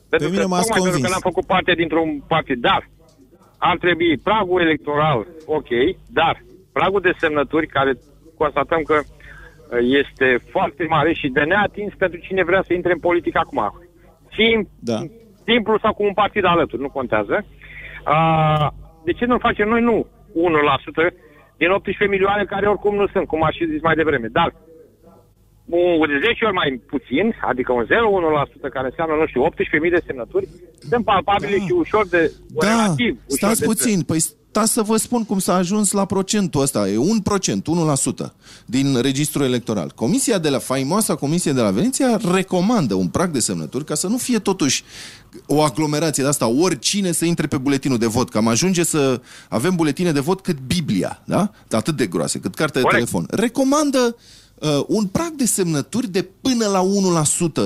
Pentru mine că, m-ați tocmai pentru că convins. n-am făcut parte dintr-un partid, dar ar trebui pragul electoral, ok, dar pragul de semnături, care constatăm că uh, este foarte mare și de neatins pentru cine vrea să intre în politică acum. Sim, Da. simplu sau cu un partid alături, nu contează. Uh, de ce nu facem noi? Nu 1% din 18 milioane care oricum nu sunt, cum aș fi zis mai devreme. Dar un de 10 ori mai puțin, adică un 0,1% care înseamnă, nu știu, 18.000 de semnături, sunt palpabile și ușor de Da, relativ. ușor stați de puțin. Păi stați să vă spun cum s-a ajuns la procentul ăsta. E 1%, 1% din registrul electoral. Comisia de la faimoasa Comisie de la Veneția recomandă un prag de semnături ca să nu fie totuși o aglomerație de asta, oricine să intre pe buletinul de vot, că am ajunge să avem buletine de vot cât Biblia, da? Atât de groase, cât cartea de Corect. telefon. Recomandă uh, un prag de semnături de până la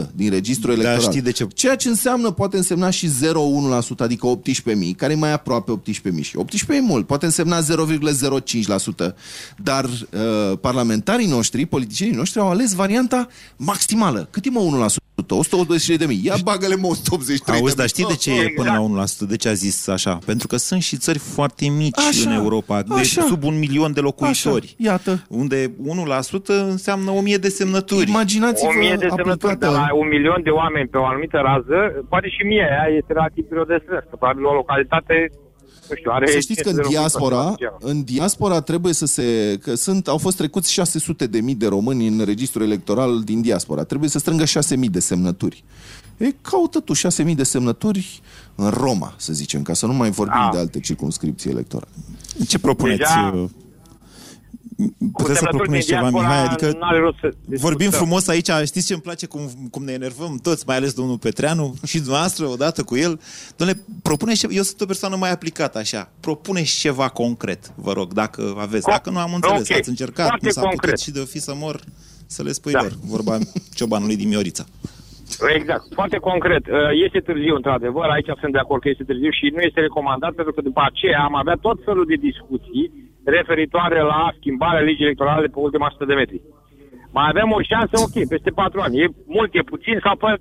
1% din registrul Dar electoral. știi de ce? Ceea ce înseamnă, poate însemna și 0,1%, adică 18.000, care e mai aproape 18.000 și 18 e mult, poate însemna 0,05%. Dar uh, parlamentarii noștri, politicienii noștri au ales varianta maximală. Cât e mă 1%? 183 de mii. Ia bagă-le mă 183 Auzi, de dar știi de ce e Exact. până la 1%? De ce a zis așa? Pentru că sunt și țări foarte mici Așa, în Europa, de așa. sub un milion de locuitori. Așa, iată. Unde 1% înseamnă 1000 de semnături. Imaginați-vă o mie de semnături de la aplicată... un milion de oameni pe o anumită rază, poate și mie aia este relativ greu de strâns, că probabil o localitate, nu știu, are... Să știți că 500 în de locuitori diaspora, sau ceva. în diaspora trebuie să se... Că sunt, au fost trecuți 600 de mii de români în registrul electoral din diaspora. Trebuie să strângă 6 mii de semnături. E, caută tu 6 mii de semnături în Roma, să zicem, ca să nu mai vorbim Ah. de alte circunscripții electorale. Ce propuneți? Deja- uh, Cu Puteți să semnături propuneți din ceva, diaspora Mihai? Adică n-are rost să vorbim discutăm. frumos aici, știți ce îmi place? Cum, cum ne enervăm toți, mai ales domnul Petreanu și dumneavoastră odată cu el. Domnule, propuneți ceva, eu sunt o persoană mai aplicată așa, propuneți ceva concret, vă rog, dacă aveți. Co- Dacă nu am înțeles, ok. ați încercat, Foarte nu s-a concret. putut și de o fi să mor, să le spui Da. lor, vorba ciobanului din Miorița. Exact. Foarte concret. Uh, Este târziu, într-adevăr. Aici sunt de acord că este târziu și nu este recomandat pentru că după aceea am avea tot felul de discuții referitoare la schimbarea legii electorale pe ultima 100 de metri. Mai avem o șansă, ok, peste 4 ani. E mult, e puțin sau pă,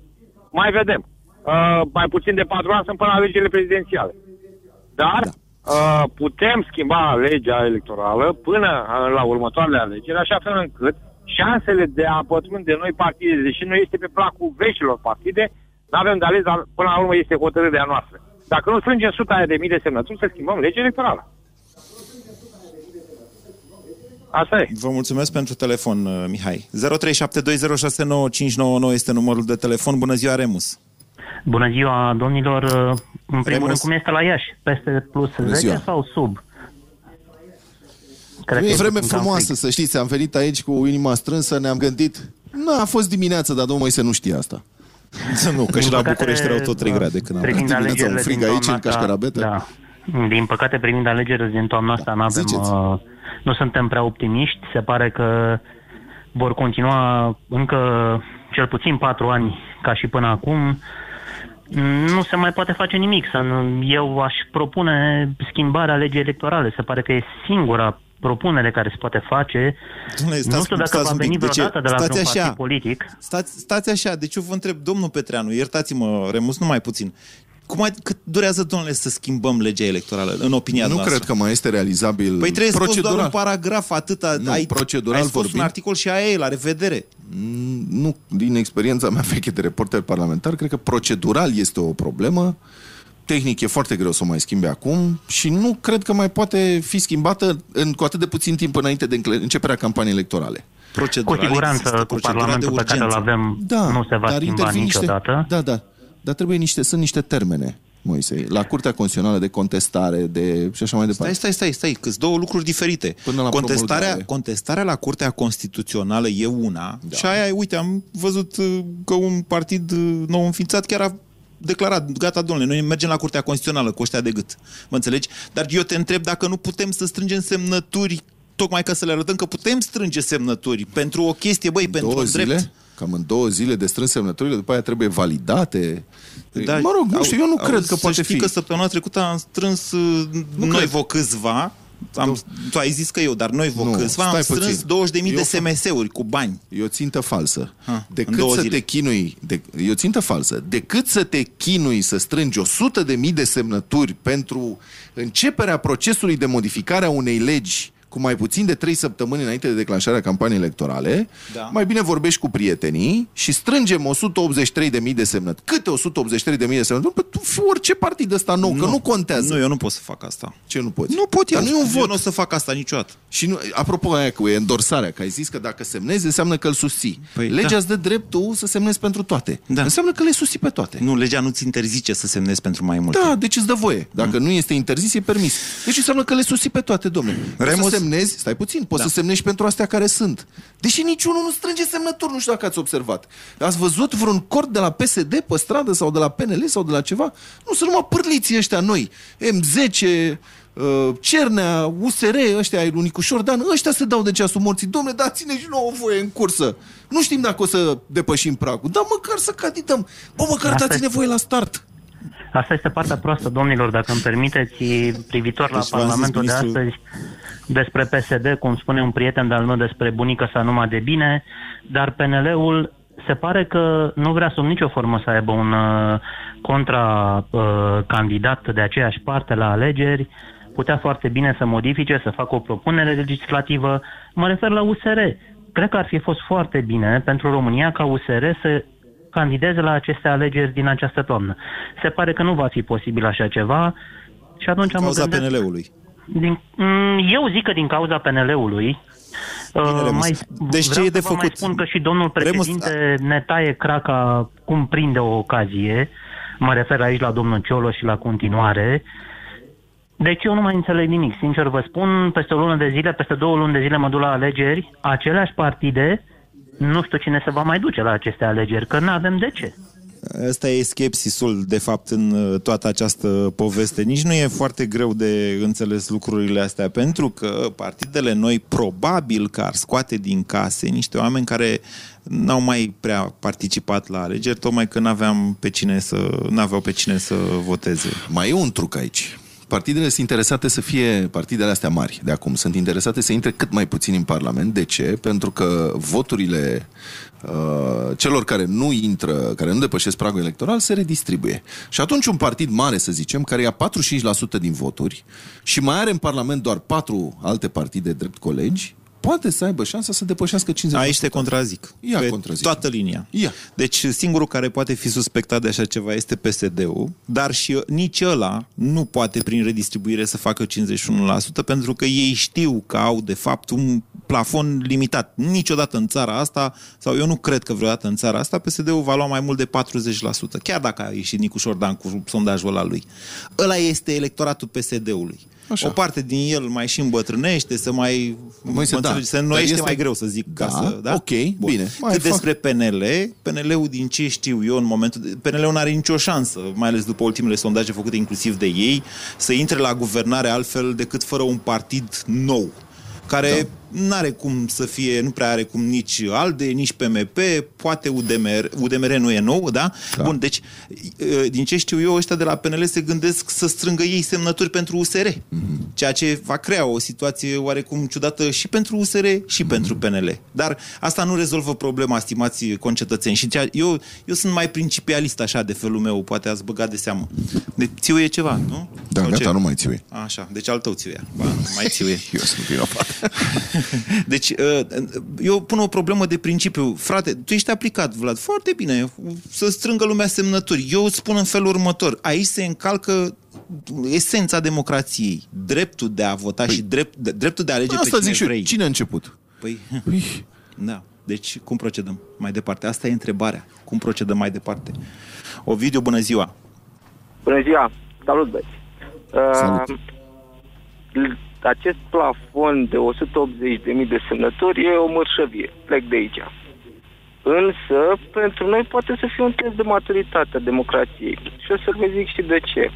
mai vedem. Uh, mai puțin de 4 ani sunt până la legile prezidențiale. Dar da. uh, putem schimba legea electorală până uh, la următoarele alegeri, așa fel încât șansele de a pătrunde noi partide, deși nu este pe placul veșilor partide, nu avem de ales, dar până la urmă este hotărârea noastră. Dacă nu strângem 100 de mii de semnături, să schimbăm legea electorală. Asta e. Vă mulțumesc pentru telefon, uh, Mihai. 0372069599 este numărul de telefon. Bună ziua, Remus. Bună ziua, domnilor. În primul Remus. rând, cum este la Iași? Peste plus Bună 10 ziua. sau sub? Cred E că vreme puțin cam frumoasă, frig. să știți, am venit aici cu inima strânsă, ne-am gândit... Nu, a fost dimineață, dar domnul Moise nu știe asta. Nu, că și Din la păcate, București erau tot 3 grade când am privind Dimineața un alegerile frig din aici, toamna în Cașcarabetă. Da. Din păcate, privind alegerile din toamna asta, nu avem, ziceți. uh, nu suntem prea optimiști. Se pare că vor continua încă cel puțin patru ani ca și până acum. Nu se mai poate face nimic. Să nu- Eu aș propune schimbarea legii electorale. Se pare că e singura propunere care se poate face. Dom'le, nu știu dacă va un veni pic. De ce? vreodată de la Stați vreun așa. partid politic. Stați, stați așa, deci eu vă întreb, domnul Petreanu, iertați-mă, Remus, numai puțin. Cum ai, cât durează, domnule, să schimbăm legea electorală, în opinia Nu noastră? cred că mai este realizabil Păi trebuie spus doar procedural. un paragraf, atâta. Nu, ai, procedural ai spus vorbind. un articol și aia e, la revedere. Mm, Nu, din experiența mea veche de reporter parlamentar, cred că procedural este o problemă. Tehnic e foarte greu să o mai schimbe acum și nu cred că mai poate fi schimbată în, cu atât de puțin timp înainte de încle- începerea campaniei electorale. Cu Procedural siguranță, există, cu procedura Parlamentul de pe care îl urgență. avem, Da, nu se va dar schimba intervin niciodată. Niște, da, da. Dar trebuie niște, sunt niște termene. Moise, la Curtea Constituțională de contestare, de și așa mai departe. Stai, stai, stai, stai, că sunt două lucruri diferite. Până la contestarea, promulgare. contestarea la Curtea Constituțională e una da. și aia, e, uite, am văzut uh, că un partid uh, nou înființat chiar a declarat, gata, domnule, noi mergem la Curtea Constituțională cu ăștia de gât. Mă înțelegi? Dar eu te întreb dacă nu putem să strângem semnături tocmai ca să le arătăm că putem strânge semnături pentru o chestie, băi, pentru două un zile, drept. Cam în două zile de strâns semnăturile, după aia trebuie validate. Da, mă rog, nu știu, eu nu au, cred că să poate știi fi. că săptămâna trecută am strâns uh, noi cred. vă câțiva, am, tu ai zis că eu, dar noi vă Nu, câțiva, am stai strâns puțin. 20.000 Eu de fac- SMS-uri cu bani. E o țintă falsă. Ha, în Decât două să zile. te chinui, de, e o țintă falsă. Decât să te chinui să strângi 100 de mii de semnături pentru începerea procesului de modificare a unei legi cu mai puțin de 3 săptămâni înainte de declanșarea campaniei electorale, Da. mai bine vorbești cu prietenii și strângem 183 de mii de semnături. Câte 183 de mii de semnături? Păi tu fi orice partid ăsta nou, că nu contează. Nu, eu nu pot să fac asta. Ce nu poți? Nu pot eu. Dar nu e un Eu vot. nu o să fac asta niciodată. Și nu, apropo aia cu endorsarea, că ai zis că dacă semnezi înseamnă că îl susții. Păi, Legea da. îți dă dreptul să semnezi pentru toate. Da. Înseamnă că le susții pe toate. Nu, legea nu-ți interzice să semnezi pentru mai multe. Da, deci îți dă voie. Dacă nu este interzis, e permis. Deci înseamnă că le susții pe toate, domnule. Poți Remus- să semnezi, stai puțin, poți Da. să semnezi pentru astea care sunt. Deși niciunul nu strânge semnături, nu știu dacă ați observat. Ați văzut vreun cord de la PSD pe stradă sau de la PNL sau de la ceva? Nu, sunt numai pârliții ăștia noi. M10, uh, Cernea, USR, ăștia ai lui Nicușor Dan, ăștia se dau de ceasul morții. Domnule, dați-ne și nouă voie în cursă. Nu știm dacă o să depășim pragul, dar măcar să candidăm. Bă, măcar Asta dați-ne este- voie la start. Asta este partea proastă, domnilor, dacă îmi permiteți, privitor la Deci v-am zis, Parlamentul de ministrul- astăzi, despre PSD, cum spune un prieten de-al meu despre bunica sa numai de bine, dar PNL-ul se pare că nu vrea sub nicio formă să aibă un uh, contra-candidat de aceeași parte la alegeri, putea foarte bine să modifice, să facă o propunere legislativă. Mă refer la USR. Cred că ar fi fost foarte bine pentru România ca USR să candideze la aceste alegeri din această toamnă. Se pare că nu va fi posibil așa ceva și atunci am Cauza gândesc- PNL-ului. Din, mm, eu zic că din cauza PNL-ului. Uh, Remus. mai, Deci ce vreau e de să vă Mai făcut? spun că și domnul Remus, președinte ne taie craca cum prinde o ocazie. Mă refer aici la domnul Ciolo și la continuare. Deci eu nu mai înțeleg nimic. Sincer vă spun, peste o lună de zile, peste două luni de zile mă duc la alegeri, aceleași partide, nu știu cine se va mai duce la aceste alegeri, că nu avem de ce. Ăsta e skepsisul, de fapt, în uh, toată această poveste. Nici nu e foarte greu de înțeles lucrurile astea, pentru că partidele noi probabil că ar scoate din case niște oameni care n-au mai prea participat la alegeri, tocmai că n-aveam pe cine să, n-aveau pe cine să voteze. Mai e un truc aici. Partidele sunt interesate să fie, partidele astea mari de acum, sunt interesate să intre cât mai puțin în Parlament. De ce? Pentru că voturile uh, celor care nu intră, care nu depășesc pragul electoral, se redistribuie. Și atunci un partid mare, să zicem, care ia 45% din voturi și mai are în Parlament doar patru alte partide drept colegi, poate să aibă șansa să depășească 50%. Aici te contrazic. Ia pe contrazic. toată linia. Ia. Deci singurul care poate fi suspectat de așa ceva este PSD-ul, dar și nici ăla nu poate prin redistribuire să facă 51% pentru că ei știu că au de fapt un plafon limitat. Niciodată în țara asta, sau eu nu cred că vreodată în țara asta, PSD-ul va lua mai mult de 40%, chiar dacă a ieșit Nicu Șordan cu sondajul ăla lui. Ăla este electoratul PSD-ului. Așa. O parte din el mai și îmbătrânește, să mai... Moise, mă da. înțelegi, se Dar înnoiește este- mai greu, să zic. Da, ca să, da? ok, bine. Mai Cât fac- despre PNL, PNL-ul din ce știu eu în momentul... De, PNL-ul nu are nicio șansă, mai ales după ultimele sondaje făcute inclusiv de ei, să intre la guvernare altfel decât fără un partid nou care da. Nu are cum să fie, nu prea are cum nici ALDE, nici PMP, poate UDMR, UDMR nu e nou, da? Da. Bun, deci, e, din ce știu eu, ăștia de la PNL se gândesc să strângă ei semnături pentru USR, mm-hmm. ceea ce va crea o situație oarecum ciudată și pentru USR și mm-hmm. pentru PNL. Dar asta nu rezolvă problema, stimați concetățeni. Și ceea, eu, eu sunt mai principialist așa de felul meu, poate ați băgat de seamă. Deci țiu e ceva, nu? Da, Sau gata, ce? nu mai țiui. Așa, deci al tău țiuia. Ba, nu mai țiuie. Eu sunt vinovat. Deci, uh, eu pun o problemă de principiu. Frate, tu ești aplicat, Vlad, foarte bine, să strângă lumea semnături. Eu îți spun în felul următor. Aici se încalcă esența democrației. Dreptul de a vota păi, și drept, de, dreptul de a alege Asta pe cine zic și eu. vrei. Cine a început? Păi, Ui, da. Deci, cum procedăm mai departe? Asta e întrebarea. Cum procedăm mai departe? Ovidiu, bună ziua! Bună ziua! Salut, băieți! Salut. Uh, l- acest plafon de 180.000 de semnături e o mărșăvie. Plec de aici. Însă, pentru noi poate să fie un test de maturitate a democrației. Și o să vă zic și de ce.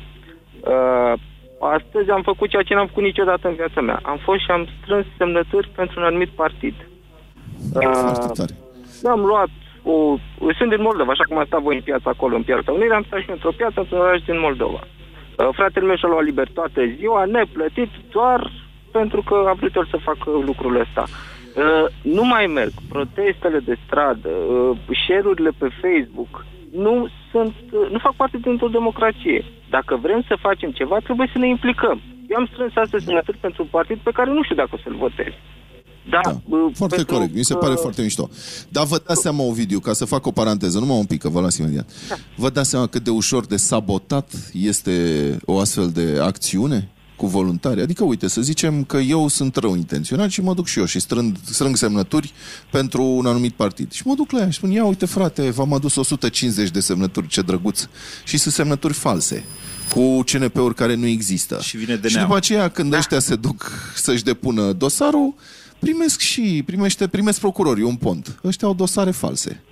Uh, astăzi am făcut ceea ce n-am făcut niciodată în viața mea. Am fost și am strâns semnături pentru un anumit partid. Foarte Uh, tare. am luat o... Sunt din Moldova, așa cum a stat voi în piața acolo, în Piața Unirii, am stat și eu într-o piață într-un oraș din Moldova. Uh, Fratele meu și-a luat libertate ziua, neplătit, doar pentru că a vrut el să facă lucrul ăsta. Uh, Nu mai merg. Protestele de stradă, uh, share-urile pe Facebook, nu sunt, uh, nu fac parte dintr-o democrație. Dacă vrem să facem ceva, trebuie să ne implicăm. Eu am strâns astăzi semnături pentru un partid pe care nu știu dacă o să-l votez. Da, Da, uh, foarte pentru corect, mi se că- pare foarte mișto. Dar vă dați seama, Ovidiu, ca să fac o paranteză, numai un pic, că vă las imediat. Vă dați seama cât de ușor de sabotat este o astfel de acțiune cu voluntari? Adică, uite, să zicem că eu sunt rău intenționat și mă duc și eu și strâng, strâng semnături pentru un anumit partid. Și mă duc la ea și spun, ia uite frate, v-am adus 150 de semnături, ce drăguț. Și sunt semnături false cu CNP-uri care nu există. Și vine Și DNA-ul. după aceea, când ăștia se duc să-și depună dosarul, primesc și, primește, primesc procurorii un pont. Ăștia au dosare false.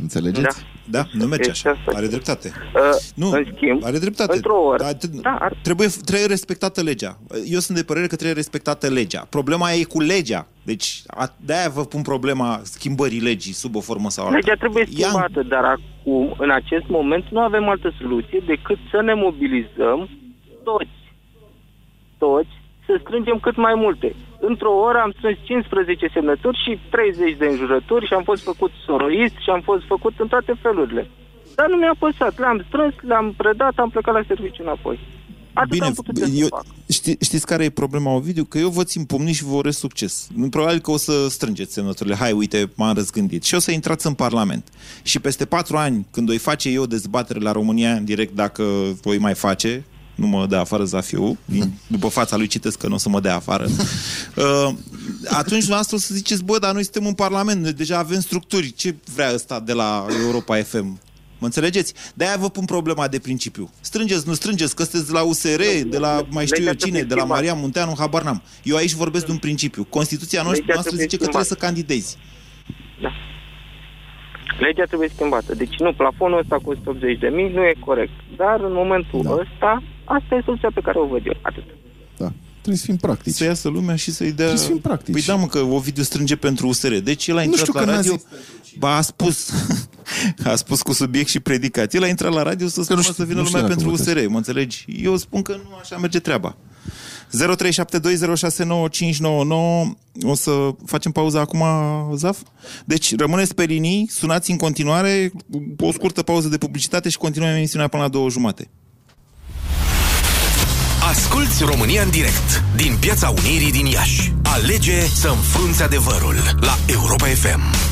Înțelegeți? Da, nu merge Este așa. asta. Are dreptate. Uh, Nu, în schimb, are dreptate. într-o oră. Dar t- Da, ar- trebuie, trebuie respectată legea. Eu sunt de părere că trebuie respectată legea. Problema e cu legea. Deci, a, de-aia vă pun problema schimbării legii sub o formă sau alta. Legea trebuie Ia- schimbată, dar acum, în acest moment, nu avem altă soluție decât să ne mobilizăm toți. Toți să strângem cât mai multe. Într-o oră am strâns 15 semnături și 30 de înjurături și am fost făcut soroist și am fost făcut în toate felurile. Dar nu mi-a păsat. Le-am strâns, le-am predat, am plecat la serviciu înapoi. Atât Bine, am putut să eu, fac. ști, știți care e problema, Ovidiu? Că eu vă țin pumnii și vă urez succes. Probabil că o să strângeți semnăturile. Hai, uite, m-am răzgândit. Și o să intrați în Parlament. Și peste patru ani, când o face eu dezbatere la România în direct, dacă voi mai face, nu mă dă afară Zafiu, din, după fața lui citesc că nu o să mă dea afară, uh, atunci noastră o să ziceți, bă, dar noi suntem în Parlament, noi deja avem structuri, ce vrea ăsta de la Europa FM? Mă înțelegeți? De-aia vă pun problema de principiu. Strângeți, nu strângeți, că sunteți de la USR, de la mai știu eu Legea cine, trebuie de la schimbată. Maria Munteanu, habar n-am. Eu aici vorbesc de un principiu. Constituția noastră, Legea noastră trebuie zice că trebuie să schimbată. candidezi. Legea trebuie schimbată. Deci nu, plafonul ăsta cu 180 de mii nu e corect. Dar în momentul Da. ăsta, asta e soluția pe care o văd eu. Atât. Da. Trebuie să fim practici. Să iasă lumea și să-i dea... Trebuie să fim practici. Păi da, mă, că Ovidiu strânge pentru USR. Deci el a Nu intrat știu la că n-a radio... zis Ba, a spus... a spus cu subiect și predicat. El a intrat la radio să spună știu- să vină nu știu lumea dacă pentru votez. USR, mă înțelegi? Eu spun că nu așa merge treaba. 0372069599 O să facem pauza acum, Zaf? Deci rămâneți pe linii, sunați în continuare, o scurtă pauză de publicitate și continuăm emisiunea până la două jumate. Asculți România în direct din Piața Unirii din Iași. Alege să înfrunți adevărul la Europa FM.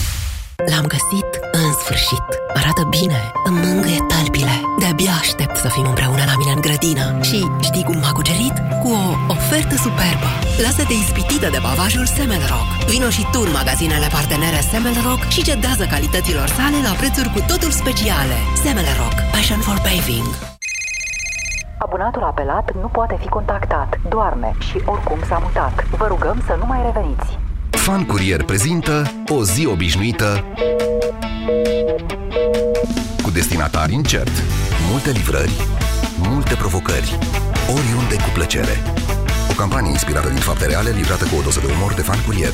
L-am găsit în sfârșit. Arată bine, îmi mângâie talpile. De-abia aștept să fim împreună la mine în grădină. Și știi cum m-a cucerit? Cu o ofertă superbă. Lasă-te ispitită de bavajul Semelrock. Vino și tu în magazinele partenere Semelrock și cedează calităților sale la prețuri cu totul speciale. Semelrock. Passion for paving. Abonatul apelat nu poate fi contactat, doarme și oricum s-a mutat. Vă rugăm să nu mai reveniți. Fan Curier prezintă o zi obișnuită cu destinatari incert, multe livrări, multe provocări, oriunde cu plăcere. O campanie inspirată din fapte reale, livrată cu o doză de umor de Fan Curier.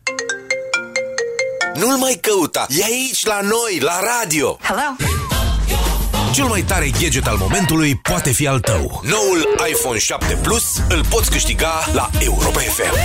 Nu-l mai căuta, e aici la noi, la radio. Hello? Cel mai tare gadget al momentului poate fi al tău. Noul iPhone 7 Plus îl poți câștiga la Europa FM.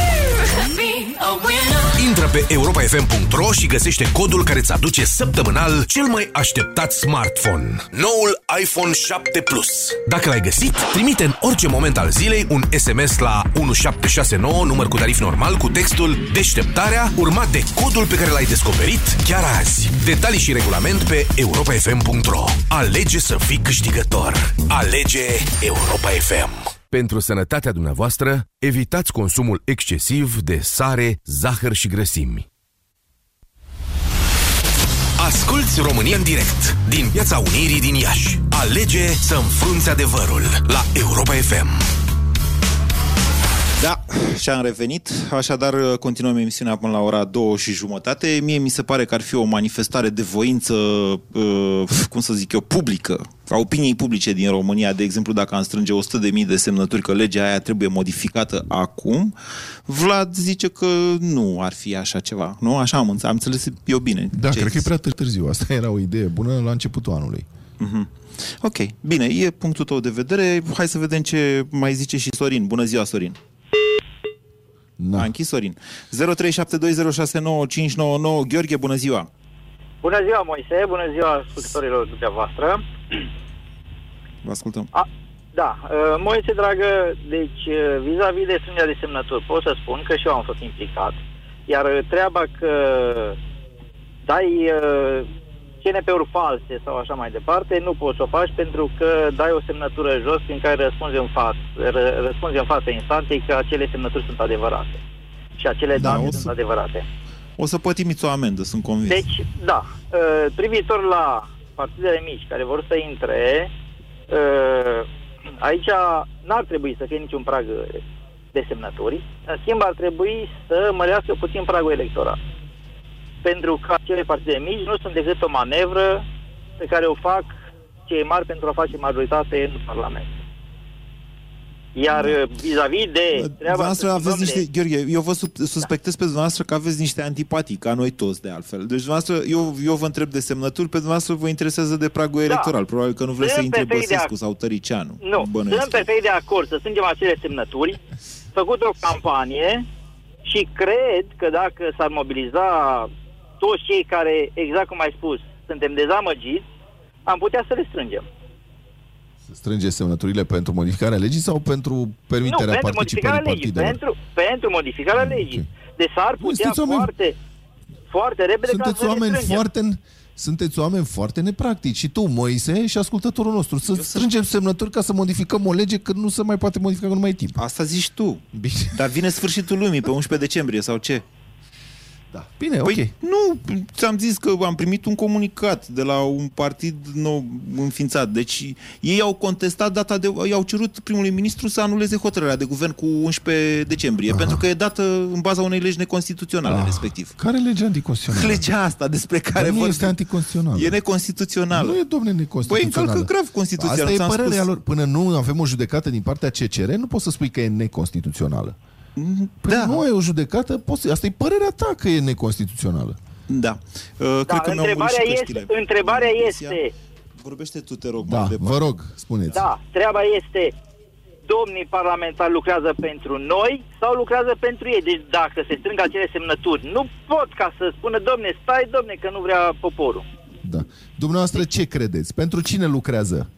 Intră pe europafm.ro și găsește codul care îți aduce săptămânal cel mai așteptat smartphone. Noul iPhone 7 Plus. Dacă l-ai găsit, trimite în orice moment al zilei un SMS la 1769, număr cu tarif normal, cu textul Deșteptarea, urmat de codul pe care l-ai descoperit chiar azi. Detalii și regulament pe europafm.ro. Alege să fii câștigător. Alege Europa FM. Pentru sănătatea dumneavoastră, evitați consumul excesiv de sare, zahăr și grăsimi. Asculți România în direct din Piața Unirii din Iași. Alege să înfrunți adevărul la Europa FM. Da, și am revenit. Așadar, continuăm emisiunea până la ora două și jumătate. Mie mi se pare că ar fi o manifestare de voință, uh, cum să zic eu, publică, a opiniei publice din România. De exemplu, dacă am strânge 100.000 de semnături că legea aia trebuie modificată acum, Vlad zice că nu ar fi așa ceva. Nu? Așa am, înțeles, am înțeles eu bine. Da, ce cred că e prea târziu. Asta era o idee bună la începutul anului. Mhm. Ok, bine, e punctul tău de vedere. Hai să vedem ce mai zice și Sorin. Bună ziua, Sorin! Da. A închis Sorin. 0372069599 Gheorghe, bună ziua! Bună ziua, Moise, bună ziua ascultătorilor dumneavoastră. Vă ascultăm. A, da, uh, Moise, dragă, deci uh, vis-a-vis de strângerea de semnături, pot să spun că și eu am fost implicat. Iar uh, treaba că dai uh, CNP-uri false sau așa mai departe, nu poți să o faci pentru că dai o semnătură jos prin care răspunzi în față, ră, răspunzi în fața instanței că acele semnături sunt adevărate. Și acele Da, date o să- sunt adevărate. O să pătimiți o amendă, sunt convins. Deci, da, uh, privitor la partidele mici care vor să intre, uh, aici n-ar trebui să fie niciun prag de semnături. În schimb, ar trebui să mărească puțin pragul electoral. Pentru că acele partide mici nu sunt decât o manevră pe care o fac cei mari pentru a face majoritate în Parlament. Iar uh, vis-a-vis de treaba... Dumneavoastră să aveți schimbăm niște... Gheorghe, eu vă sub- suspectez pe dumneavoastră că aveți niște antipatii, ca noi toți de altfel. Deci dumneavoastră, eu, eu vă întreb de semnături, pe dumneavoastră vă interesează de pragul electoral. Probabil că nu vreți să Sunt intre perfect de Băsescu ac- sau Tăricianu. Nu, Bănuiesc. sunt perfect de acord să strângem acele semnături, făcut o campanie și cred că dacă s-ar mobiliza toți cei care, exact cum ai spus, suntem dezamăgiți, am putea să le strângem. Să strânge semnăturile pentru modificarea legii sau pentru nu, permiterea pentru participării modificarea legii, partidelor? pentru, pentru modificarea legii. Deci s-ar putea sunteți oameni- foarte, foarte repede ca Sunteți să le oameni strângem. foarte, sunteți oameni foarte nepractici. Și tu, Moise, și ascultătorul nostru. Să strângem semnături ca să modificăm o lege când nu se mai poate modifica, că nu mai e timp. Asta zici tu. Bine. Dar vine sfârșitul lumii pe 11 decembrie sau ce? Da. Bine, păi, Nu, ți-am zis că am primit un comunicat de la un partid nou înființat. Deci ei au contestat data de... i-au cerut primului ministru să anuleze hotărârea de guvern cu 11 decembrie, Aha. pentru că e dată în baza unei legi neconstituționale, Ah, respectiv. Care lege anticonstituțională? Legea asta despre care Dar nu vorbim. este anticonstituțională. E neconstituțională. Nu e, domne, neconstituțională. Păi încalcă grav Constituția, Asta e ți-am părerea spus. lor. Până nu avem o judecată din partea CCR, nu poți să spui că e neconstituțională. Păi da. nu ai o judecată, poți... asta e părerea ta că e neconstituțională. Da. Uh, Da, cred că mi-au murit întrebarea și este, căștile. întrebarea este, Vorbește tu, te rog, Da, mai departe. vă rog, spuneți. Da, treaba este, domnii parlamentari lucrează pentru noi sau lucrează pentru ei? Deci dacă se strâng acele semnături, nu pot ca să spună, domne, stai, domne, că nu vrea poporul. Da. Dumneavoastră ce credeți? Pentru cine lucrează?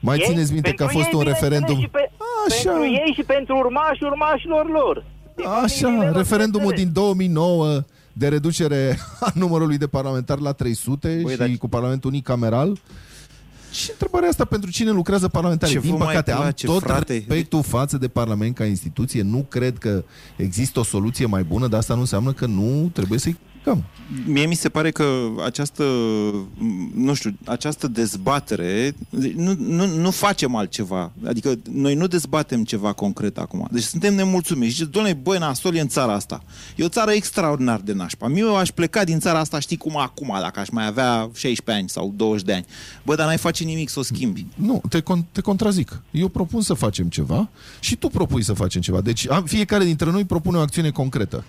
Mai Ei? țineți minte că a Pentru fost ei, un bineînțeles, referendum? și pe- A, Așa. Pentru ei și pentru urmași urmașilor lor. Așa, referendumul din 2009 de reducere a numărului de parlamentari la 300 Băi, și dar- cu Parlamentul unicameral. Și întrebarea asta pentru cine lucrează parlamentarii? Ce Din vă mai păcate, am place, tot frate? respectul față de Parlament ca instituție. Nu cred că există o soluție mai bună, dar asta nu înseamnă că nu trebuie să-i criticăm. Mie mi se pare că această, nu știu, această dezbatere, nu, nu, nu facem altceva. Adică noi nu dezbatem ceva concret acum. Deci suntem nemulțumiți. Ziceți, doamne, băi, nasol e în țara asta. E o țară extraordinar de nașpa. Mie eu aș pleca din țara asta, știi cum, acum, dacă aș mai avea 16 ani sau 20 de ani. Bă, dar n-ai face nimic să o schimbi. Nu, te, con- te contrazic. Eu propun să facem ceva și tu propui să facem ceva. Deci am, fiecare dintre noi propune o acțiune concretă.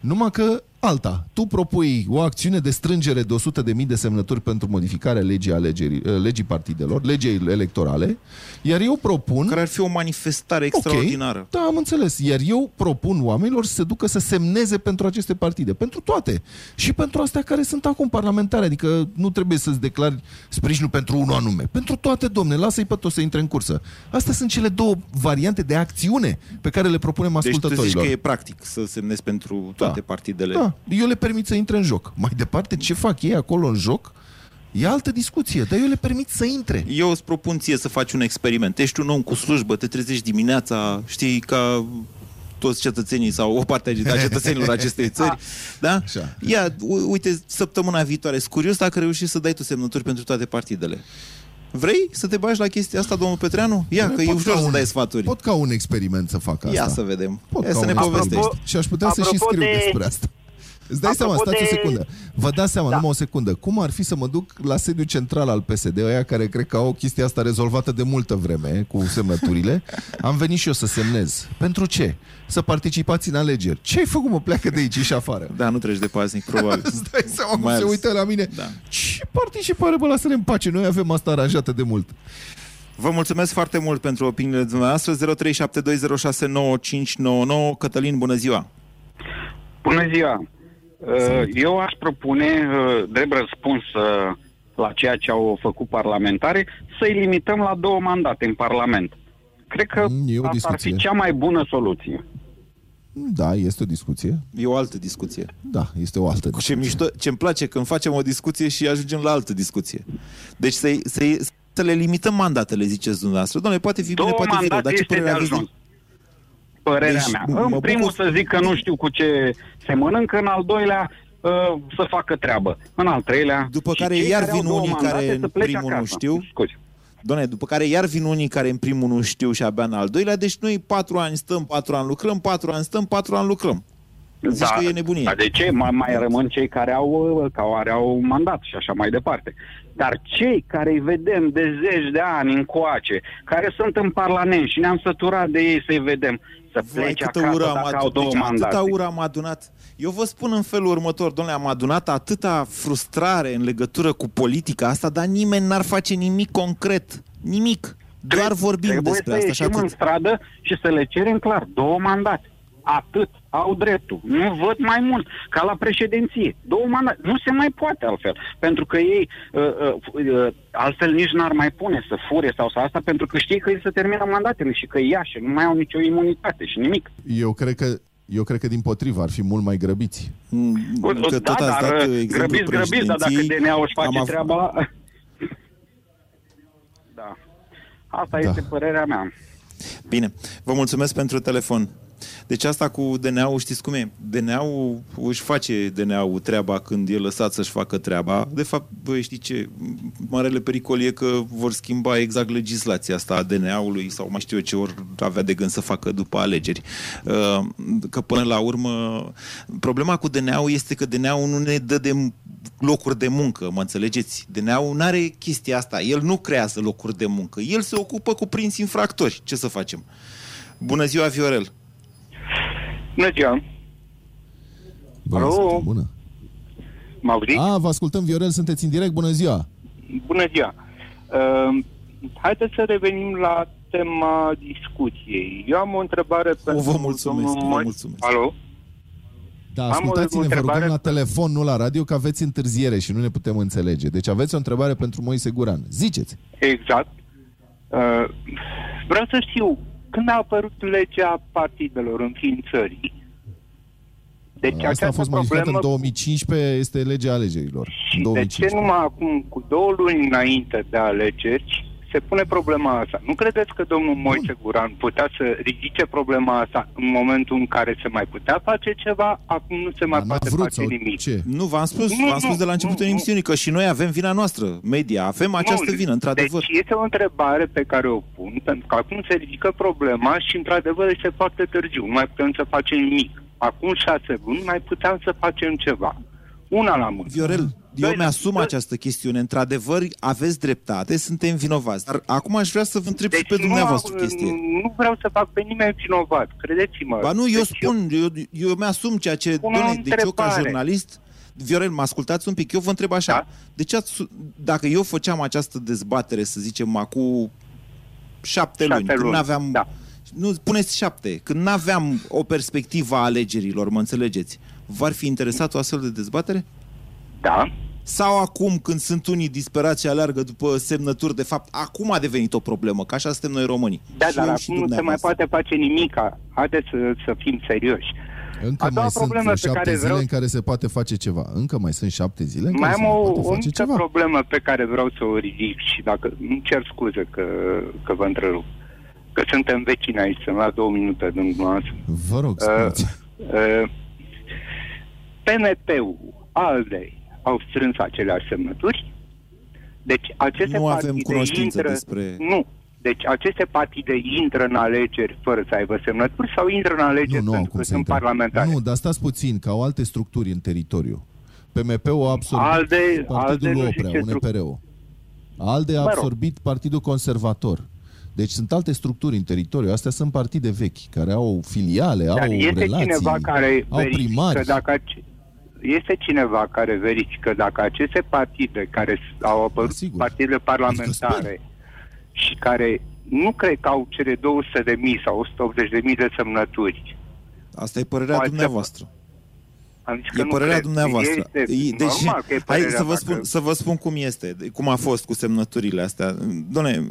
Numai că alta. Tu propui o acțiune de strângere de 100.000 de semnături pentru modificarea legii, alegerii, eh, legii partidelor, legii electorale, iar eu propun... Care ar fi o manifestare extraordinară. Da, am înțeles. Iar eu propun oamenilor să se ducă să semneze pentru aceste partide. Pentru toate. Și pentru astea care sunt acum parlamentare. Adică nu trebuie să-ți declari sprijinul pentru unul anume. Pentru toate, domne, lasă-i pe toți să intre în cursă. Astea sunt cele două variante de acțiune pe care le propunem Deci tu ascultătorilor. zici că e practic să semnezi pentru toate partidele. Da, eu le permit să intre în joc. Mai departe, ce fac ei acolo în joc, e altă discuție, dar eu le permit să intre. Eu îți propun ție să faci un experiment. Ești un om cu slujbă, te trezești dimineața, știi, ca toți cetățenii sau o parte a cetățenilor acestei țări. Da? Așa. Ia, u- uite, săptămâna viitoare, sunt curios dacă reușești să dai tu semnături pentru toate partidele. Vrei să te bagi la chestia asta, domnul Petreanu? Ia, că e Pot ușor ca să un- dai sfaturi. Pot ca un experiment să fac asta. Ia să vedem. Pot Ia ca să un ne experiment. povestești. Și aș putea să și Apropo scriu de- despre asta. Îți dai seama, Apropo stați o de- secundă. Vă dați seama, da. numai o secundă. Cum ar fi să mă duc la sediul central al PSD, ăia care cred că au chestia asta rezolvată de multă vreme, cu semnăturile. Am venit și eu să semnez. Pentru ce? Să participați în alegeri. Ce ai făcut, mă? Pleacă de aici și afară. Da, nu treci de paznic, probabil. Îți dai seama cum Mai se ales. uită la mine? Da. Ce participare, bă, lasă-ne în pace. Noi avem asta aranjată de mult. Vă mulțumesc foarte mult pentru opiniile dumneavoastră. 0372069599. Cătălin, bună ziua! Bună ziua! Uh, Eu aș propune, uh, drept răspuns uh, la ceea ce au făcut parlamentare, să-i limităm la două mandate în Parlament. Cred că Mm, e o asta ar fi discuție. cea mai bună soluție. Da, este o discuție. E o altă discuție. Da, este o altă Cu ce mișto, ce-mi place când facem o discuție și ajungem la altă discuție. Deci să, să, să le limităm mandatele, ziceți dumneavoastră. Doamne, poate fi Două bine, poate fi rău, mandate dar ce este de părere aveți? ajuns. Părerea Deci, mea. mă În bucur- primul să zic că nu știu cu ce se mănâncă, în al doilea uh, să facă treabă. În al treilea... După și care cei iar care au vin două unii mandate care să în plece primul nu acasă. știu. Scuze. Doamne, după care iar vin unii care în primul nu știu și abia în al doilea, deci noi patru ani stăm, patru ani lucrăm, patru ani stăm, patru ani lucrăm. Zici că e nebunie. Dar de ce? Mai, mai rămân cei care au, uh, care au mandat și așa mai departe. Dar cei care îi vedem de zeci de ani încoace, care sunt în Parlament și ne-am săturat de ei să-i vedem, să Vai, plece câtă acasă ură am dacă au adunat. două Deci, mandate. atâta ură am adunat. Eu vă spun în felul următor, domnule, am adunat atâta frustrare în legătură cu politica asta, dar nimeni n-ar face nimic concret. Nimic. Doar vorbim Trebuie despre să asta și ieșim în atât. stradă și să le cerem clar, două mandate. Atât. Au dreptul. Nu văd mai mult. Ca la președinție. Două mandate. Nu se mai poate altfel. Pentru că ei uh, uh, uh, altfel nici n-ar mai pune să fure sau să asta, pentru că știi că îi se termină mandatele și că ia și nu mai au nicio imunitate și nimic. Eu cred că eu cred că din potrivă ar fi mult mai grăbiți. Că tot da, ați dar dat uh, exemplul grăbiți, grăbiți, dar dacă președinției, DNA își face am av- treaba... da. Asta Da. este părerea mea. Bine, vă mulțumesc pentru telefon. Deci asta cu DNA-ul, știți cum e? DNA-ul își face DNA-ul treaba când e lăsat să-și facă treaba. De fapt, băi, știi ce? Marele pericol e că vor schimba exact legislația asta a DNA-ului sau mai știu eu ce ori avea de gând să facă după alegeri. Uh, Că până la urmă, problema cu DNA-ul este că DNA-ul nu ne dă de locuri de muncă, mă înțelegeți? DNA-ul nu are chestia asta. El nu creează locuri de muncă. El se ocupă cu prinți infractori. Ce să facem? Bună ziua, Viorel! Bună ziua! Bună, Alo? bună. Mă auziți? A, vă ascultăm, Viorel, sunteți în direct, bună ziua! Bună ziua! Uh, haideți să revenim la tema discuției. Eu am o întrebare pentru... vă mulțumesc, domnul vă Mo- mulțumesc. Alo? Da, Am o ascultați-ne, vă întrebare rugăm la telefon, nu la radio, că aveți întârziere și nu ne putem înțelege. Deci aveți o întrebare pentru Moise Guran. Ziceți! Exact. Uh, vreau să știu când a apărut legea partidelor înființării, deci Asta a această fost modificat problemă în 2015, este legea alegerilor. și În de 2015. ce numai acum, cu două luni înainte de alegeri, se pune problema asta? Nu credeți că domnul Moise Guran putea să ridice problema asta în momentul în care se mai putea face ceva, acum nu se mai poate face nimic? Ce? Nu, v-am spus, Nu, v-am spus nu, de la începutul nu, nu. emisiunii că și noi avem vina noastră, media, avem această Nu, vină, într-adevăr. Deci este o întrebare pe care o pun, pentru că acum se ridică problema și într-adevăr este foarte târziu. Nu mai putem să facem nimic. Acum șase luni mai puteam să facem ceva. Una la mână. Viorel, eu mi-asum această chestiune. Într-adevăr, aveți dreptate, suntem vinovați. Dar acum aș vrea să vă întreb și pe dumneavoastră o Deci nu, chestie. Nu vreau să fac pe nimeni vinovat, credeți-mă. Ba nu, eu Deci spun, eu, eu mi-asum ceea ce... Pun o Doamne, deci eu ca întrebare. jurnalist... Viorel, mă ascultați un pic, eu vă întreb așa. Da? De ce ați, su- dacă eu făceam această dezbatere, să zicem, acum șapte, Șapte luni, când luni, n-aveam... Da. Nu, puneți șapte. Când n-aveam o perspectivă a alegerilor, mă înțelegeți, v-ar fi interesat o astfel de dezbatere? Da. Sau acum, când sunt unii disperați și aleargă după semnături, de fapt, acum a devenit o problemă, că așa suntem noi românii. Da, Și dar eu acum și nu se mai dumneavoastră. poate face nimic. Haideți să, să fim serioși. Încă A doua mai sunt problemă vreo pe șapte care zile vreau- în care se poate face ceva. Încă mai sunt șapte zile în Mai care am se o, poate o face mică ceva. problemă pe care vreau să o ridic și dacă îmi cer scuze că, că vă întrerup. Că suntem vecini aici, sunt la două minute de dumneavoastră. Vă rog, spuneți. Uh, PNP-ul, ALDE, au strâns aceleași semnături. Deci aceste Nu avem partide cunoștință intră, despre- Nu. Deci aceste partide intră în alegeri fără să aibă semnături sau intră în alegeri Nu, nu, pentru cum că să sunt intre. parlamentari? Nu, dar stați puțin, că au alte structuri în teritoriu. PMP-ul a absorbit ALDE- Partidul ALDE nu știu Oprea, ce stru- UNPR-ul. ALDE a Mă rog. absorbit Partidul Conservator. Deci sunt alte structuri în teritoriu. Astea sunt partide vechi, care au filiale, Dar au este relații, cineva care au verifică primari. dacă ace- este cineva care verifică dacă aceste partide care s- au apărut partide parlamentare și care nu cred că au cele 200 de mii sau 180 de mii de semnături. Asta e părerea Poate- dumneavoastră. Am zis că E nu părerea cred. dumneavoastră. Este E- deci, normal că e hai părerea să vă, mea, spun, că- să vă spun cum este, de- cum a fost cu semnăturile astea. Doamne,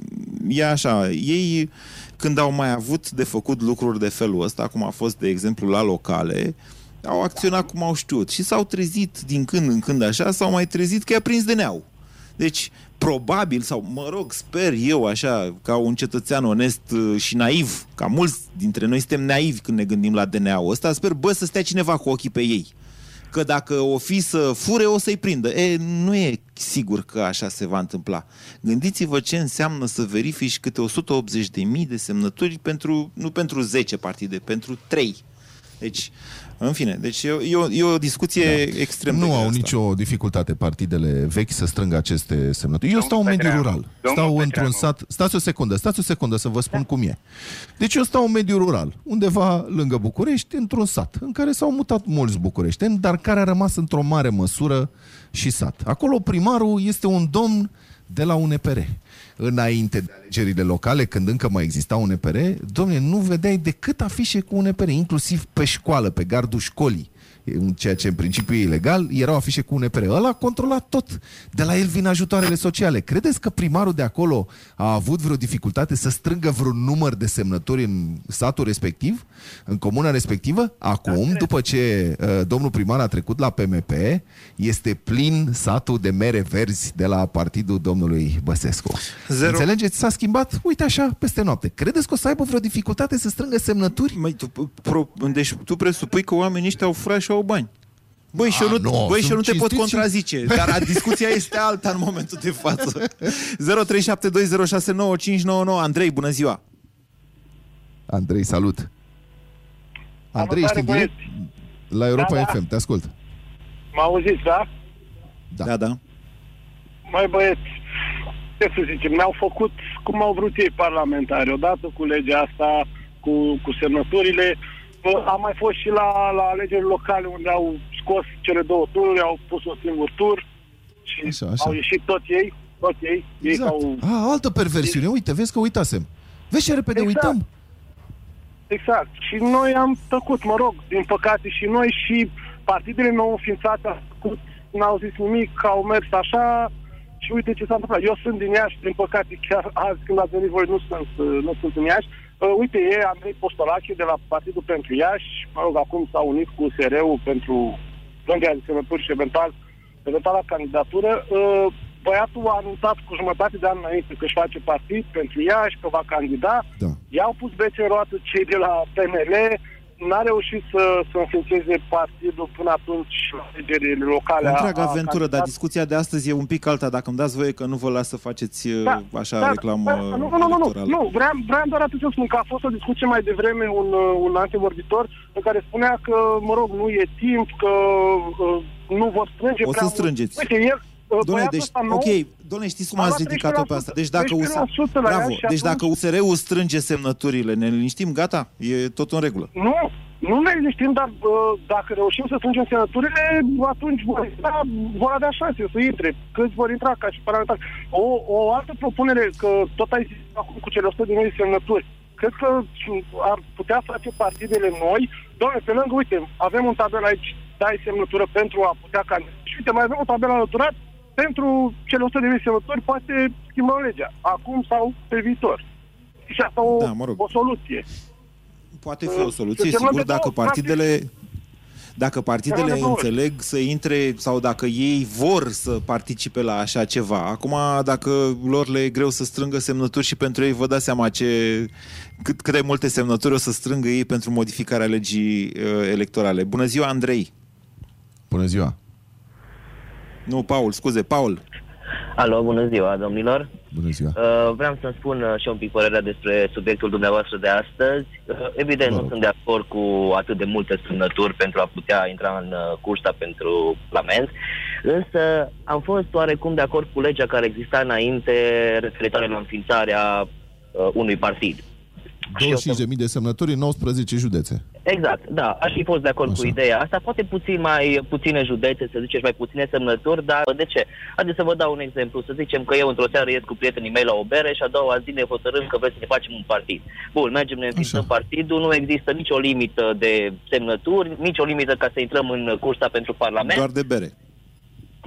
e așa, ei când au mai avut de făcut lucruri de felul ăsta, cum a fost, de exemplu, la locale, au acționat cum au știut și s-au trezit din când în când așa, s-au mai trezit că i-a prins de neau. Deci, probabil, sau mă rog, sper eu așa, ca un cetățean onest uh, și naiv, ca mulți dintre noi suntem naivi când ne gândim la DNA-ul ăsta, sper, bă, să stea cineva cu ochii pe ei. Că dacă o fi să fure, o să-i prindă. E, nu e sigur că așa se va întâmpla. Gândiți-vă ce înseamnă să verifici câte 180.000 de semnături pentru, nu pentru 10 partide, pentru 3. Deci, în fine, deci e, o- e, o, e o discuție da. extrem de Nu grea au asta. nicio dificultate partidele vechi să strângă aceste semnături. Eu stau în mediul Petreanu, rural. domnul Stau într-un Petreanu. sat. Stați o secundă, stați o secundă să vă spun cum e. Deci eu stau în mediul rural, undeva lângă București, într-un sat, în care s-au mutat mulți bucureșteni, dar care a rămas într-o mare măsură și sat. Acolo primarul este un domn de la UNPR. Înainte de alegerile locale, când încă mai exista UNPR, domne, nu vedeai decât afișe cu UNPR, inclusiv pe școală, pe gardul școlii în ceea ce în principiu e ilegal, erau afișe cu UNPR. Ăla a controlat tot. De la el vin ajutoarele sociale. Credeți că primarul de acolo a avut vreo dificultate să strângă vreun număr de semnături în satul respectiv, în comuna respectivă? Acum, după ce uh, domnul primar a trecut la PMP, este plin satul de mere verzi de la partidul domnului Băsescu. Zero. Înțelegeți? S-a schimbat, uite așa, peste noapte. Credeți că o să aibă vreo dificultate să strângă semnături? Măi, tu, pro, deci tu presupui că oamenii ăștia au furat și au bani. Băi, și eu nu, nu, băi, și eu nu sunt te pot cinstiți și- contrazice, dar a, discuția este alta în momentul de față. 0372069599 Andrei, bună ziua! Andrei, salut! Andrei, Salutare, ești în direct? La Europa Da, da. FM, te ascult. Mă auziți, da? Da, da. da. Mai băieți, ce să zicem, mi-au făcut cum au vrut ei parlamentari. Odată cu legea asta, cu, cu semnăturile, Bă, am mai fost și la, la alegeri locale unde au scos cele două tururi, au pus un singur tur și Așa, așa. au ieșit tot ei, tot ei. ei Exact. au... A, altă perversiune, uite, vezi că uitasem. Vezi ce repede Exact. uităm? Exact. Și noi am tăcut, mă rog, din păcate și noi și partidele nou înființate au făcut, n-au zis nimic, au mers așa și uite ce s-a întâmplat. Eu sunt din Iași, din păcate chiar azi când ați venit voi nu sunt, uh, nu sunt în Iași, Uh, uite, e Andrei Postolache de la Partidul pentru Iași, mă rog, acum s-a unit cu SR-ul pentru plângerea de semnături și eventual, eventuala candidatură. Uh, băiatul a anunțat cu jumătate de an înainte că își face partid pentru Iași, că va candida. Da. I-au pus bețe în roată cei de la PNL, n-a reușit să, să înființeze partidul până atunci la alegerile locale. Întreaga a- a aventură, dar candidat. discuția de astăzi e un pic alta. Dacă îmi dați voie că nu vă las să faceți da, așa da, reclamă da, nu, nu, nu, nu, electorală. nu, vreau, vreau doar atât să spun că a fost o discuție mai devreme un, uh, un antevorbitor în care spunea că, mă rog, nu e timp, că uh, nu vor strânge O să prea mult. strângeți. Uite, el, uh, Dom'le, băiatul deci, ăsta nou, ok, dom'le, știți cum a ați luat ridicat-o pe 13%, asta? Deci dacă, 13% USR... la ea Bravo, și deci atunci- dacă USR-ul strânge semnăturile, ne liniștim, gata? E tot în regulă. Nu, nu ne liniștim, dar uh, dacă reușim să strângem semnăturile, atunci vor, da, vor avea șanse să intre. Câți vor intra ca și parlamentari. O, o altă propunere, că tot ai zis acum cu cele 100 de mii de semnături, cred că ar putea face partidele noi. Doamne, pe lângă, uite, avem un tabel aici, dai semnătură pentru a putea candida. Și uite, mai avem un tabel alăturat pentru cele 100 de mii de semnături, poate schimbăm legea, acum sau pe viitor. Și asta o, Da, mă rog. o soluție. Poate fi o soluție, Să semnăm sigur, de dacă două, partidele... Dacă partidele Semnăm de două ori. înțeleg să intre sau dacă ei vor să participe la așa ceva, acum dacă lor le e greu să strângă semnături și pentru ei vă dați seama ce, cât, cât de multe semnături o să strângă ei pentru modificarea legii uh, electorale. Bună ziua, Andrei! Bună ziua! Nu, Paul, scuze, Paul. Alo, bună ziua, domnilor. Bună ziua. Uh, vreau să-mi spun uh, și eu un pic părerea despre subiectul dumneavoastră de astăzi. Uh, evident, nu sunt de acord cu atât de multe semnături pentru a putea intra în uh, cursa pentru Parlament, însă am fost oarecum de acord cu legea care exista înainte referitoare la înființarea uh, unui partid. 25.000 de semnături în 19 județe. Exact, da, aș fi fost de acord Așa. cu ideea asta. Poate puțin mai puține județe, să ziceți, mai puține semnături, dar de ce? Haideți să vă dau un exemplu. Să zicem că eu într-o seară ies cu prietenii mei la o bere și a doua zi ne hotărâm că vrem să ne facem un partid. Bun, mergem, ne înființăm partidul, nu există nicio limită de semnături, nicio limită ca să intrăm în cursa pentru Parlament. Doar de bere.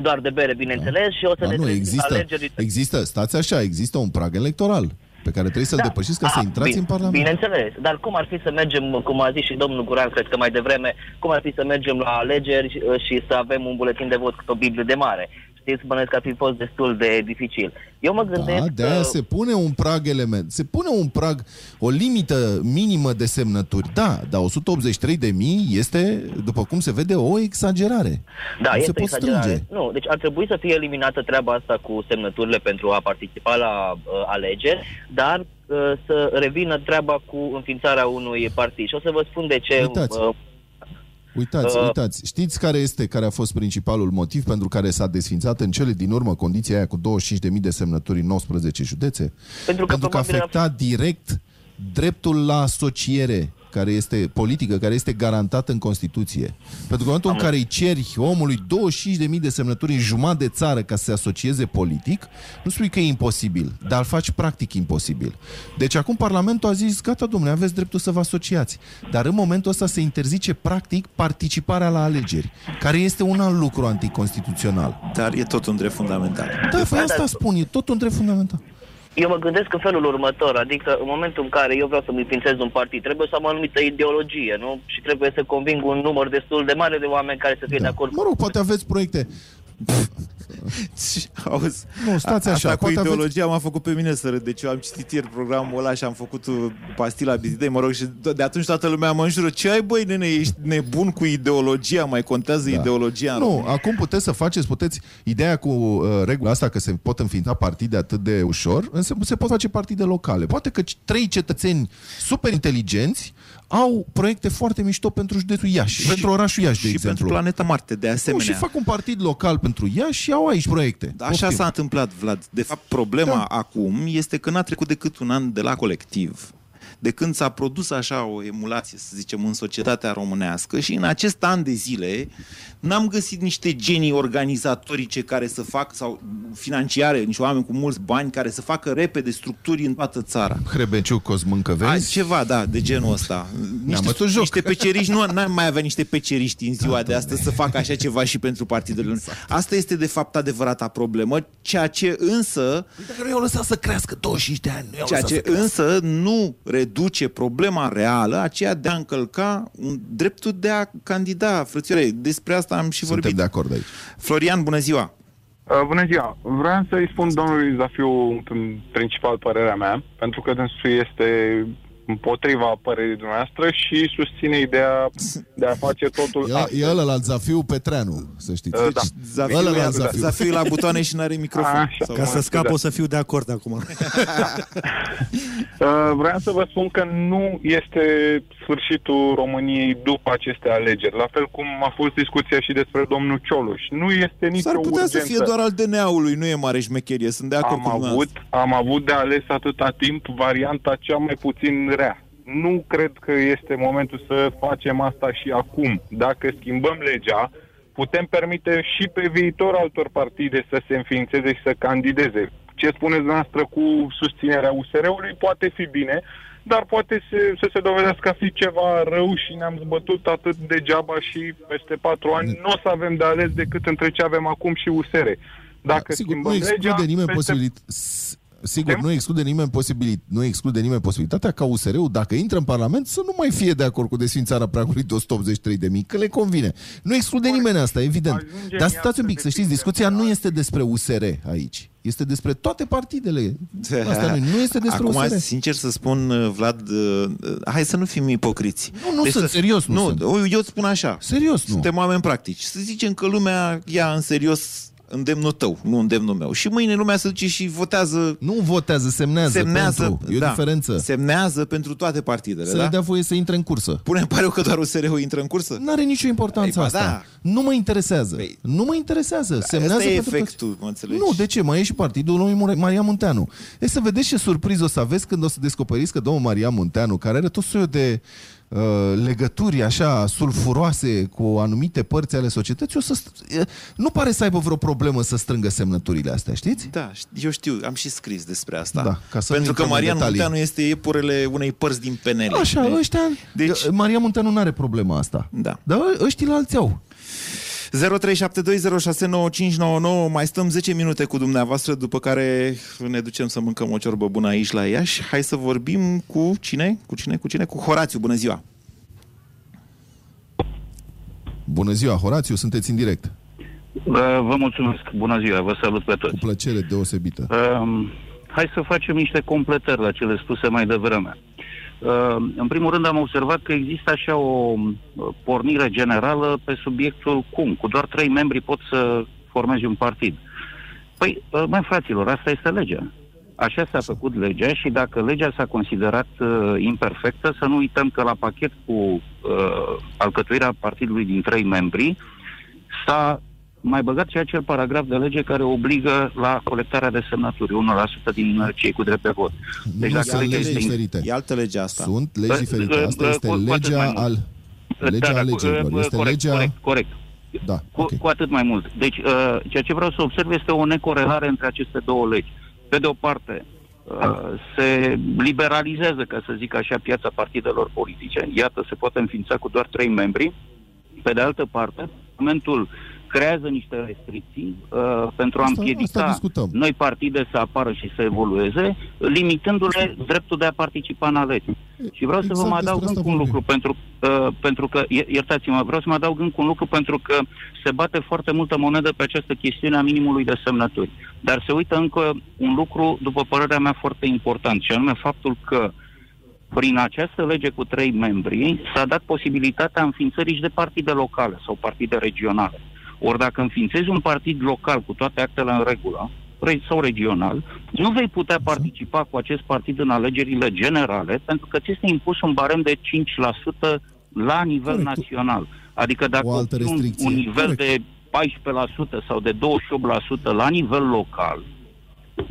Doar de bere, bineînțeles, și o să Dar ne nu, trezim există, alegerile. există, stați așa, există un prag electoral pe care trebuie să-l Da. depășiți ca Ah, să intrați bine, în Parlament. Bineînțeles, dar cum ar fi să mergem, cum a zis și domnul Guran, cred că mai devreme, cum ar fi să mergem la alegeri uh, și să avem un buletin de vot cu o Biblie de mare? Știți, bănesc că ar fi fost destul de dificil. Eu mă gândesc Da, de aia că... se pune un prag element. Se pune un prag, o limită minimă de semnături. Da, dar 183 de mii este, după cum se vede, o exagerare. Da, nu este se pot exagerare. strânge. Nu, deci ar trebui să fie eliminată treaba asta cu semnăturile pentru a participa la uh, alegeri, dar uh, să revină treaba cu înființarea unui partid. Și o să vă spun de ce... Uitați. Uh, Uitați, Uh, uitați. Știți care este, care a fost principalul motiv pentru care s-a desfințat în cele din urmă condiția aia cu 25.000 de semnături în 19 județe? Pentru că pentru că probabil afecta direct dreptul la asociere care este politică, care este garantată în Constituție. Pentru că în momentul în care îi ceri omului 25.000 de semnături în jumătate de țară ca să se asocieze politic, nu spui că e imposibil, dar îl faci practic imposibil. Deci acum Parlamentul a zis, gata, domnule, aveți dreptul să vă asociați. Dar în momentul ăsta se interzice practic participarea la alegeri, care este un alt lucru anticonstituțional. Dar e tot un drept fundamental. Da, păi asta spun, e tot un drept fundamental. Eu mă gândesc în felul următor, adică în momentul în care eu vreau să-mi înființez un partid, trebuie să am o anumită ideologie, nu? Și trebuie să conving un număr destul de mare de oameni care să fie da. de acord Mă rog, poate aveți proiecte. Auzi, Nu, stați a- așa, Asta cu poate aveți- ideologia m-a făcut pe mine să râd. Deci eu am citit ieri programul ăla și am făcut uh, pastila bizidei, mă rog, și de atunci toată lumea mă înjură. Ce ai, băi, nene, ești nebun cu ideologia, mai contează da. ideologia în Nu, România. acum puteți să faceți, puteți, ideea cu uh, regula asta că se pot înființa partide atât de ușor, însă se pot face partide locale. Poate că c- trei cetățeni super inteligenți au proiecte foarte mișto pentru județul Iași, și, pentru orașul Iași, de și exemplu. pentru Planeta Marte, de Nu, asemenea. și fac un partid local pentru Iași și au aici proiecte. Da, Așa s-a întâmplat, Vlad. De fapt, problema da. acum este că n-a trecut decât un an de la colectiv de când s-a produs așa o emulație, să zicem, în societatea românească și în acest an de zile n-am găsit niște genii organizatorice care să facă, sau financiare, niște oameni cu mulți bani care să facă repede structuri în toată țara. Hrebeciu, Cosmâncă, vezi? Ai ceva, da, de genul ăsta. Niște, bătut joc. niște peceriști, nu n-am mai avea niște peceriști în ziua de astăzi să facă așa ceva și pentru partidele exact. Asta este de fapt adevărata problemă, ceea ce însă Dacă nu i-au lăsat să crească 25 de ani, nu i-au Ceea lăsat ce să crească. însă nu reduce problema reală, aceea de a încălca un dreptul de a candida. Frățioare, despre asta am și Suntem vorbit. de acord aici. Florian, bună ziua! Uh, bună ziua! Vreau să-i spun domnului Zafiu în principal părerea mea, pentru că dânsul este împotriva părerii dumneavoastră și susține ideea de a face totul E, e ăla la Zafiu Petreanu, să știți. Uh, da. Zafiu, Ăla la e- Zafiu. Zafiu la butoane și n-are microfon. Așa. Sau- Ca să scap o să fiu de acord acum. Uh, vreau să vă spun că nu este sfârșitul României după aceste alegeri, la fel cum a fost discuția și despre domnul Cioloș. Nu este nicio S-ar putea urgență. să fie doar al DNA-ului, nu e mare șmecherie, sunt de acord am cu avut, am avut de ales atâta timp varianta cea mai puțin rea. Nu cred că este momentul să facem asta și acum. Dacă schimbăm legea, putem permite și pe viitor altor partide să se înființeze și să candideze. Ce spuneți noastră cu susținerea USR-ului poate fi bine, dar poate se, să se dovedească a fi ceva rău și ne-am zbătut atât degeaba și peste patru ani nu o să avem de ales decât între ce avem acum și USR. Dacă Sigur, schimbăm nu legea, exclude nimeni peste posibilit... S- Sigur, nu exclude nimeni, posibilit... nu exclude nimeni posibilitatea ca USR-ul, dacă intră în Parlament, să nu mai fie de acord cu desfințarea pragului de 183 de mii, că le convine. Nu exclude nimeni asta, evident. Dar stați un pic, să știți, discuția nu este despre USR aici. Este despre toate partidele. Asta nu, nu este despre Acum, USR. sincer să spun, uh, Vlad, uh, uh, hai să nu fim ipocriți. Nu, nu sunt, să- serios nu nu sunt. Eu îți spun așa. Serios nu. Suntem oameni practici. Să zicem că lumea ia în serios îndemnul tău, nu îndemnul meu. Și mâine lumea se duce și votează... Nu votează, semnează, semnează pentru. E o da, diferență. Semnează pentru toate partidele, Să da? le dea voie să intre în cursă. Pune pare că doar USR-ul intră în cursă? Nu are nicio importanță Ei, ba asta. da. Nu mă interesează. nu mă interesează. Semnează Asta e pentru toți. efectul, mă înțelegi? Nu, de ce? Mai e și partidul lui Mure- Maria Munteanu. E să vedeți ce surpriză o să aveți când o să descoperiți că domnul Maria Munteanu, care are tot soiul de uh, legături așa sulfuroase cu anumite părți ale societății, o să st- uh, nu pare să aibă vreo problemă să strângă semnăturile astea, știți? Da, eu știu, am și scris despre asta. Da, ca să nu Pentru că intrăm în Marian detalii. Munteanu este epurele unei părți din PNL. Așa, știi? ăștia... Deci... Maria Munteanu nu are problema asta. Da. Dar ăștia la alții au. 0372069599 Mai stăm 10 minute cu dumneavoastră După care ne ducem să mâncăm o ciorbă bună aici la Iași Hai să vorbim cu cine? Cu cine? Cu cine? Cu Horațiu, bună ziua Bună ziua, Horațiu, sunteți în direct. Vă vă mulțumesc. Bună ziua, vă salut pe toți. Cu plăcere deosebită. Um, hai să facem niște completări la cele spuse mai devreme. Uh, în primul rând am observat că există așa o uh, pornire generală pe subiectul cum. Cu doar trei membri pot să formezi un partid. Păi, uh, mai fraților, asta este legea. Așa s-a făcut legea și dacă legea s-a considerat uh, imperfectă, să nu uităm că la pachet cu uh, alcătuirea partidului din trei membri s-a mai băgat și acel paragraf de lege care obligă la colectarea de semnături, 1% din uh, cei cu drept de vot. Deci nu dacă sunt legea legi este- diferite. E altă lege asta. Sunt legi diferite. Asta Uh, este cu- cu atât mai legea mult. al legea Da, da, cu- alegerilor. uh, Este corect, legea... corect, corect. Da, Cu, cu atât mai mult. Deci, uh, ceea ce vreau să observ este o necorelare între aceste două legi. Pe de o parte, uh, se liberalizează, ca să zic așa, piața partidelor politice. Iată, se poate înființa cu doar trei membri. Pe de altă parte, Parlamentul creează niște restricții uh, pentru a Asta- împiedica asta discutăm. noi partide să apară și să evolueze, limitându-le dreptul de a participa în alegeri. Și vreau să vă Exact mai despre adaug asta încă un vorbim. lucru, pentru, uh, pentru că, ier- iertați-mă, vreau să mă adaug încă un lucru pentru că se bate foarte multă monedă pe această chestiune a minimului de semnături. Dar se uită încă un lucru, după părerea mea, foarte important, și anume faptul că prin această lege cu trei membri s-a dat posibilitatea înființării și de partide locale sau partide regionale. Ori dacă înființezi un partid local cu toate actele în regulă, re- sau regional, nu vei putea participa cu acest partid în alegerile generale, pentru că ți este impus un barem de 5% la nivel Corect. național. Adică dacă O altă obții un, restricție. un nivel Corect. de 14% sau de 28% la nivel local,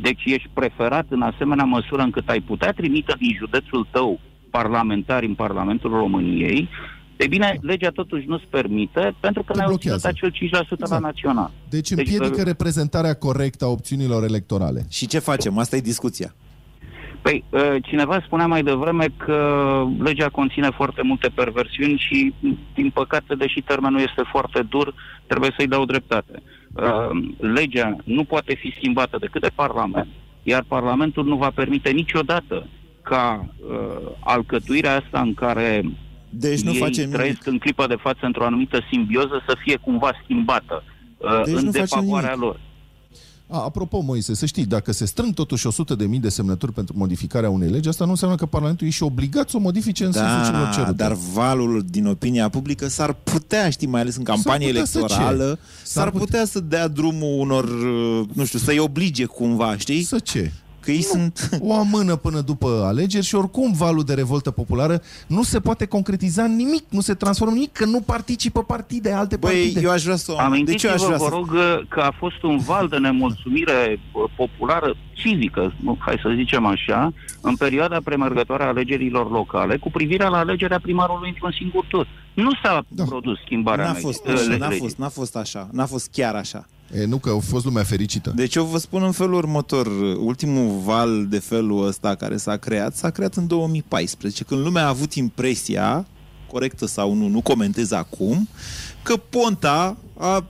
deci ești preferat în asemenea măsură încât ai putea trimite din județul tău parlamentari în Parlamentul României, e bine, legea totuși nu-ți permite, pentru că Te ne-ai obținut blochează. acel 5% la național. Deci împiedică uh, reprezentarea corectă a opțiunilor electorale. Și ce facem? Asta e discuția. Păi, uh, cineva spunea mai devreme că legea conține foarte multe perversiuni și, din păcate, deși termenul este foarte dur, trebuie să-i dau dreptate. Uh, Legea nu poate fi schimbată decât de Parlament, iar Parlamentul nu va permite niciodată ca uh, alcătuirea asta în care deci nu ei facem trăiesc nimic. în clipa de față într-o anumită simbioză să fie cumva schimbată uh, Deci în nu facem defavoarea nimic. lor. A, apropo, Moise, să știi, dacă se strâng totuși 100 de mii de semnături pentru modificarea unei legi, asta nu înseamnă că Parlamentul e și obligat să o modifice în sensul celor Da, cerute. dar valul din opinia publică s-ar putea, știi, mai ales în campanie putea să electorală, ce? s-ar S-ar putea să dea drumul unor, uh, nu știu, să-i oblige cumva, știi? Să ce? Că ei sunt... O amână până după alegeri și oricum valul de revoltă populară nu se poate concretiza în nimic, nu se transformă în nimic, că nu participă partide, alte partide. eu aș vrea să o Amintiți-vă, Deci eu aș vrea vă să- rog, că a fost un val de nemulțumire uh, populară civică, nu, hai să zicem așa, în perioada premergătoare a alegerilor locale, cu privire la alegerea primarului într-un singur tur. Nu s-a da. produs schimbarea N-a legii- fost, uh, așa, n-a legii. fost, n-a fost așa, n-a fost chiar așa. E, nu că a fost lumea fericită. Deci eu vă spun în felul următor, ultimul val de felul ăsta care s-a creat, s-a creat în 2014, când lumea a avut impresia, corectă sau nu, nu comentez acum, că Ponta a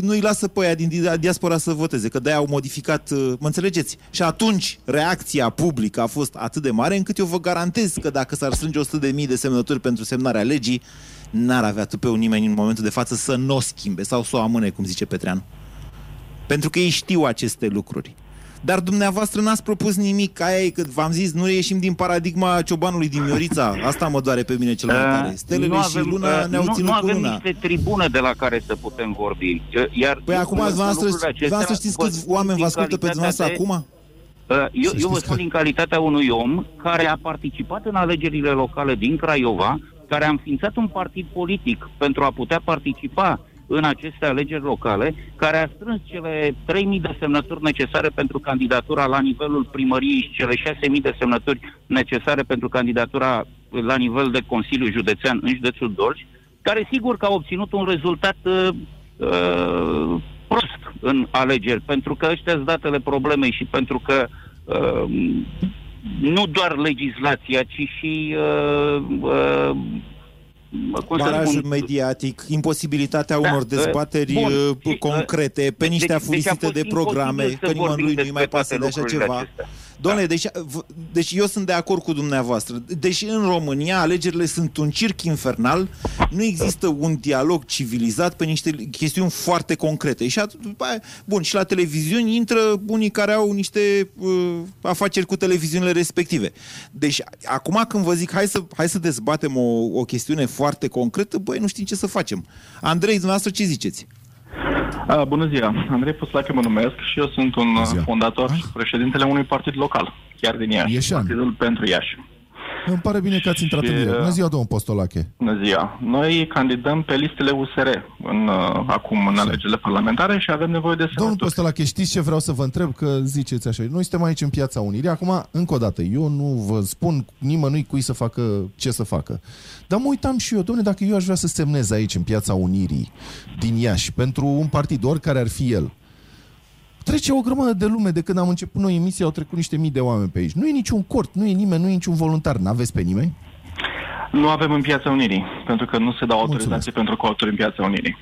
nu-i lasă pe aia din dia- diaspora să voteze, că de-aia au modificat, uh, mă înțelegeți? Și atunci reacția publică a fost atât de mare încât eu vă garantez că dacă s-ar strânge 100 de mii de semnături pentru semnarea legii, n-ar avea tupeu nimeni în momentul de față să nu o schimbe sau să o amâne, cum zice Petreanu. Pentru că ei știu aceste lucruri. Dar dumneavoastră n-ați propus nimic, aia e că v-am zis, nu ieșim din paradigma ciobanului din Miorița. Asta mă doare pe mine cel mai tare. Stelele Uh, nu și avem, luna uh, ne-au nu, ținut nu cu avem luna. niște tribune de la care să putem vorbi. Uh, Iar Păi acum, eu, dumneavoastră, lucrurile acestea dumneavoastră știți vă câți spun oameni vă din ascultă pe calitatea dumneavoastră de- acum? Uh, Eu, eu vă spun din calitatea unui om care a participat în alegerile locale din Craiova, care a înființat un partid politic pentru a putea participa în aceste alegeri locale, care a strâns cele 3.000 de semnături necesare pentru candidatura la nivelul primăriei și cele 6.000 de semnături necesare pentru candidatura la nivel de Consiliu Județean în județul Dolj, care sigur că a obținut un rezultat uh, uh, prost în alegeri, pentru că ăștia sunt datele problemei și pentru că uh, nu doar legislația, ci și uh, uh, cum să Barajul spun, mediatic, imposibilitatea Da, unor uh, dezbateri bun, uh, și, uh, concrete, pe niște deci- afurisite deci a fost de programe, imposibil să că vorbim nimănui nu-i despre mai pasă toate de așa lucrurile ceva. acestea. Doamne, deci, v- deci eu sunt de acord cu dumneavoastră. Deși în România alegerile sunt un circ infernal, nu există un dialog civilizat pe niște chestiuni foarte concrete. Și at- după aia, bun, și la televiziuni intră unii care au niște uh, afaceri cu televiziunile respective. Deci, acum când vă zic, hai să, hai să dezbatem o, o chestiune foarte concretă, băi, nu știm ce să facem. Andrei, dumneavoastră, ce ziceți? Uh, bună ziua, Andrei Puslache mă numesc și eu sunt un uh, fondator și președintele unui partid local, chiar din Iași, Ieșean. Partidul pentru Iași. Îmi pare bine că ați intrat Și, în direct. Bună uh, ziua, domnul Postolache. Bună ziua. Noi candidăm pe listele USR în, uh, acum în alegerile parlamentare și avem nevoie de Domnul semnături. Postolache, știți ce vreau să vă întreb? Că ziceți așa. Noi suntem aici în Piața Unirii. Acum, încă o dată, eu nu vă spun nimănui cui să facă ce să facă. Dar mă uitam și eu, domnule, dacă eu aș vrea să semnez aici în Piața Unirii, din Iași, pentru un partid, oricare ar fi el, Trece o grămadă de lume de când am început noi emisia, au trecut niște mii de oameni pe aici. Nu e niciun cort, nu e nimeni, nu e niciun voluntar. N-aveți pe nimeni? Nu avem în Piața Unirii, pentru că nu se dau autorizații pentru coauturi în Piața Unirii.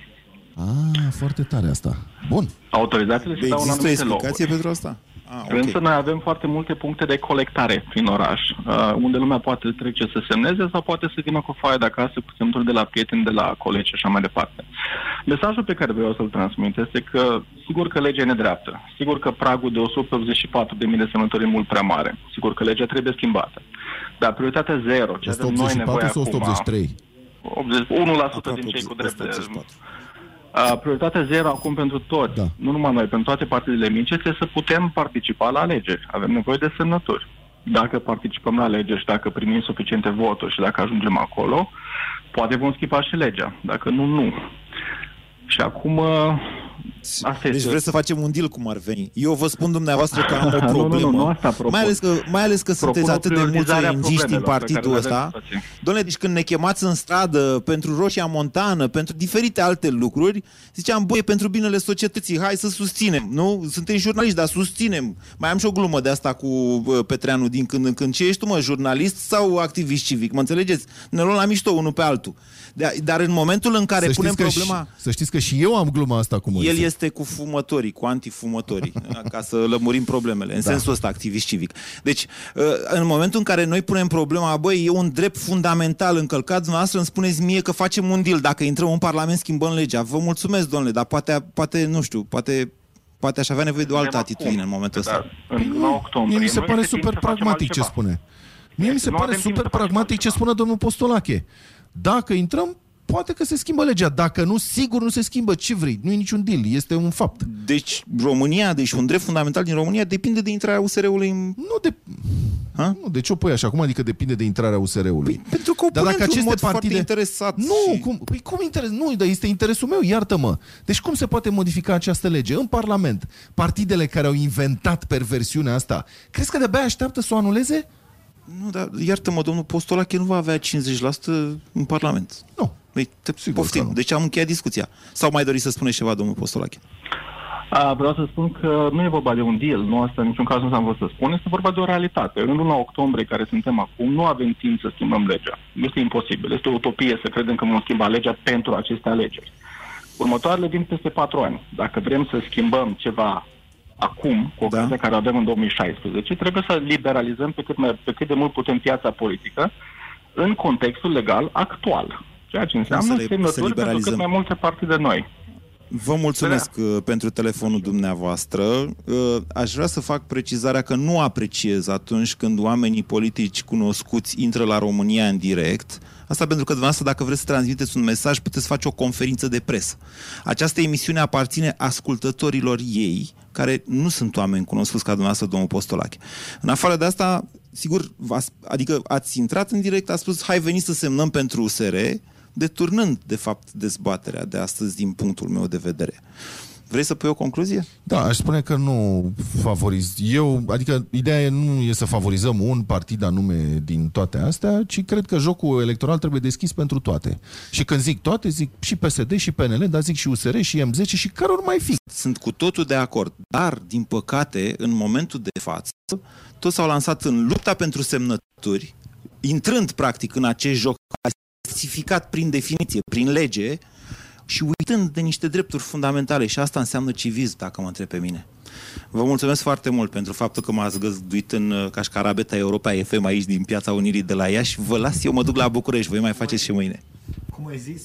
Ah, foarte tare asta. Bun. Autorizațiile se dau în Există o anumite explicație locuri. pentru asta? Ah, ok. Însă noi avem foarte multe puncte de colectare prin oraș, uh, unde lumea poate trece să semneze sau poate să vină cu foaia de acasă, cu semnături de la prieteni, de la colegi și așa mai departe. Mesajul pe care vreau să-l transmit este că, sigur că legea e nedreaptă, sigur că pragul de 184.000 de semnături e mult prea mare, sigur că legea trebuie schimbată. Dar prioritatea zero, ce avem noi 184 nevoie sau acum... 183? 80, 1% din cei cu drept de... Uh, prioritatea zero acum pentru toți, da. nu numai noi, pentru toate partidele mici, este să putem participa la alegeri. Avem nevoie de semnături. Dacă participăm la alegeri și dacă primim suficiente voturi și dacă ajungem acolo, poate vom schimba și legea. Dacă nu, nu. Și acum... uh, Asta Deci este... vreți să facem un deal cum ar veni. Eu vă spun dumneavoastră că am o Nu, nu, nu, problemă. nu asta propun. mai, ales că, mai ales că Propun sunteți o atât de mulți prioritizare a engiști din problemelor pe care partidul le ăsta. avem cu toții. Domnule, deci când ne chemați în stradă pentru Roșia Montană, pentru diferite alte lucruri, ziceam, băi, pentru binele societății, hai să susținem, nu? Suntem jurnaliști, dar susținem. Mai am și o glumă de asta cu bă, Petreanu din când în când. Ce ești tu, mă, jurnalist sau activist civic? Mă înțelegeți? Ne luăm la mișto unul pe altul. De- Dar în momentul în care Să punem știți, că problema... și, să știți că și eu am gluma asta cu Moise. El este cu fumătorii, cu antifumătorii, ca să lămurim problemele, în da. sensul ăsta, activist civic. Deci, uh, în momentul în care noi punem problema, băi, e un drept fundamental încălcat, dumneavoastră îmi spuneți mie că facem un deal, dacă intrăm în Parlament schimbăm legea. Vă mulțumesc, domnule, dar poate, poate nu știu, poate poate aș avea nevoie de o altă atitudine în momentul ăsta. Da, în octombrie. Mie mi se nu pare este timp super să facem pragmatic ce altceva. spune. Mie mi se Nu pare avem timp super să facem pragmatic ce spune domnul Postolache. Dacă intrăm, poate că se schimbă legea. Dacă nu, sigur nu se schimbă. Ce vrei? Nu e niciun deal. Este un fapt. Deci România, deci un drept fundamental din România depinde de intrarea USR-ului în... Nu de... Ha? Nu, de ce o pui așa? Cum adică depinde de intrarea USR-ului? Păi, pentru că Dar dacă oponentul, aceste în mod foarte partide... interesat Nu, și- cum, păi cum interes? Nu, dar este interesul meu, iartă-mă. Deci cum se poate modifica această lege? În Parlament, partidele care au inventat perversiunea asta, crezi că de-abia așteaptă să o anuleze? Nu, dar iartă-mă, domnul Postolache nu va avea 50% în Parlament. Nu. Deci, te poftim. Deci am încheiat discuția. Sau mai doriți să spuneți ceva, domnul Postolache? A, vreau să spun că nu e vorba de un deal, nu asta în niciun caz nu am vrut să spun, este vorba de o realitate. În luna octombrie care suntem acum, nu avem timp să schimbăm legea. Este imposibil, este o utopie să credem că vom schimba legea pentru aceste alegeri. Următoarele vin peste patru ani. Dacă vrem să schimbăm ceva acum, cu ocazia da. care o avem în 2016, trebuie să liberalizăm pe cât, mai, pe cât de mult putem piața politică în contextul legal actual. Ceea ce înseamnă Să le- să semnături pentru liberalizăm. cât mai multe partide noi. Vă mulțumesc uh, pentru telefonul dumneavoastră. Uh, Aș vrea să fac precizarea că nu apreciez atunci când oamenii politici cunoscuți intră la România în direct. Asta pentru că dumneavoastră, dacă vreți să transmiteți un mesaj, puteți face o conferință de presă. Această emisiune aparține ascultătorilor ei, care nu sunt oameni cunoscuți ca dumneavoastră, domnul Postolache. În afară de asta, sigur, v-ați- adică ați intrat în direct, ați spus, hai veniți să semnăm pentru USR, deturnând, de fapt, dezbaterea de astăzi din punctul meu de vedere. Vrei să pui o concluzie? Da, aș spune că nu favoriz. Eu, adică ideea nu e să favorizăm un partid anume din toate astea, ci cred că jocul electoral trebuie deschis pentru toate. Și când zic toate, zic și PSD și PNL, dar zic și USR și M10 și care ori mai fi. Sunt cu totul de acord, dar, din păcate, în momentul de față, toți s-au lansat în lupta pentru semnături, intrând, practic, în acest joc clasificat prin definiție, prin lege, și uitând de niște drepturi fundamentale. Și asta înseamnă civism, dacă mă întreb pe mine. Vă mulțumesc foarte mult pentru faptul că m-ați găzduit în uh, cașcarabeta Europa FM aici din Piața Unirii de la Iași. Vă las, eu mă duc la București, voi mai faceți și mâine. Cum ai zis?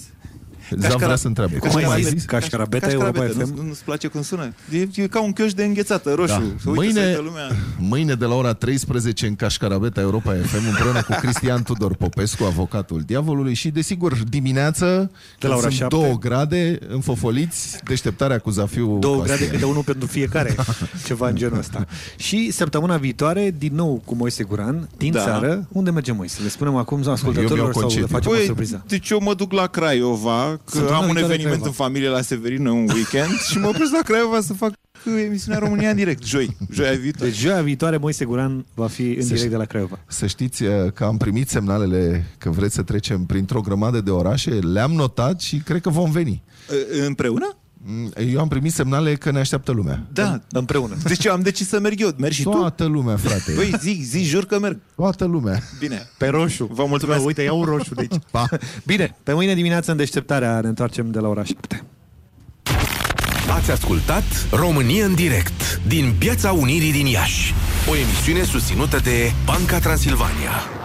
Zam vrea să întrebe. Cum ai zis? Cașcarabeta Europa nu, FM? nu-ți place cum sună? E, e ca un chioș de înghețată, roșu. Da. Se uită, se Mâine, uită lumea. mâine de la ora 13 în Cașcarabeta Europa FM împreună cu Cristian Tudor Popescu, avocatul diavolului și desigur dimineață De la ora când sunt 7. 2 grade înfofoliți, deșteptarea cu Zafiu Două Pastia. grade câte unul pentru fiecare. Ceva în genul ăsta. Și săptămâna viitoare, din nou cu Moise Guran, din Da. țară. Unde mergem, Moise? Le spunem acum ascultătorilor Eu-mi iau sau le concediu. facem o Păi, surpriză? deci eu mă duc la Craiova, că Săptămâna am un viitoare eveniment Craiova. în familie la Severină un weekend și mă opresc la Craiova să fac emisiunea România în direct, joi, joia viitoare. Deci joia viitoare Moise Guran va fi în Să direct știi- de la Craiova. Să știți uh, că am primit semnalele că vreți să trecem printr-o grămadă de orașe, le-am notat și cred că vom veni. Împreună? Eu am primit semnale că ne așteaptă lumea. Da, împreună. Deci eu am decis să merg eu. Mergi și tu? Toată lumea, frate. Băi, zi, zi, jur că merg. Toată lumea. Bine. Pe roșu. Vă mulțumesc. Uite, iau un roșu de aici. Pa. Bine, pe mâine dimineață în deșteptarea ne întoarcem de la oraș 7. Ați ascultat România în direct din Piața Unirii din Iași. O emisiune susținută de Banca Transilvania.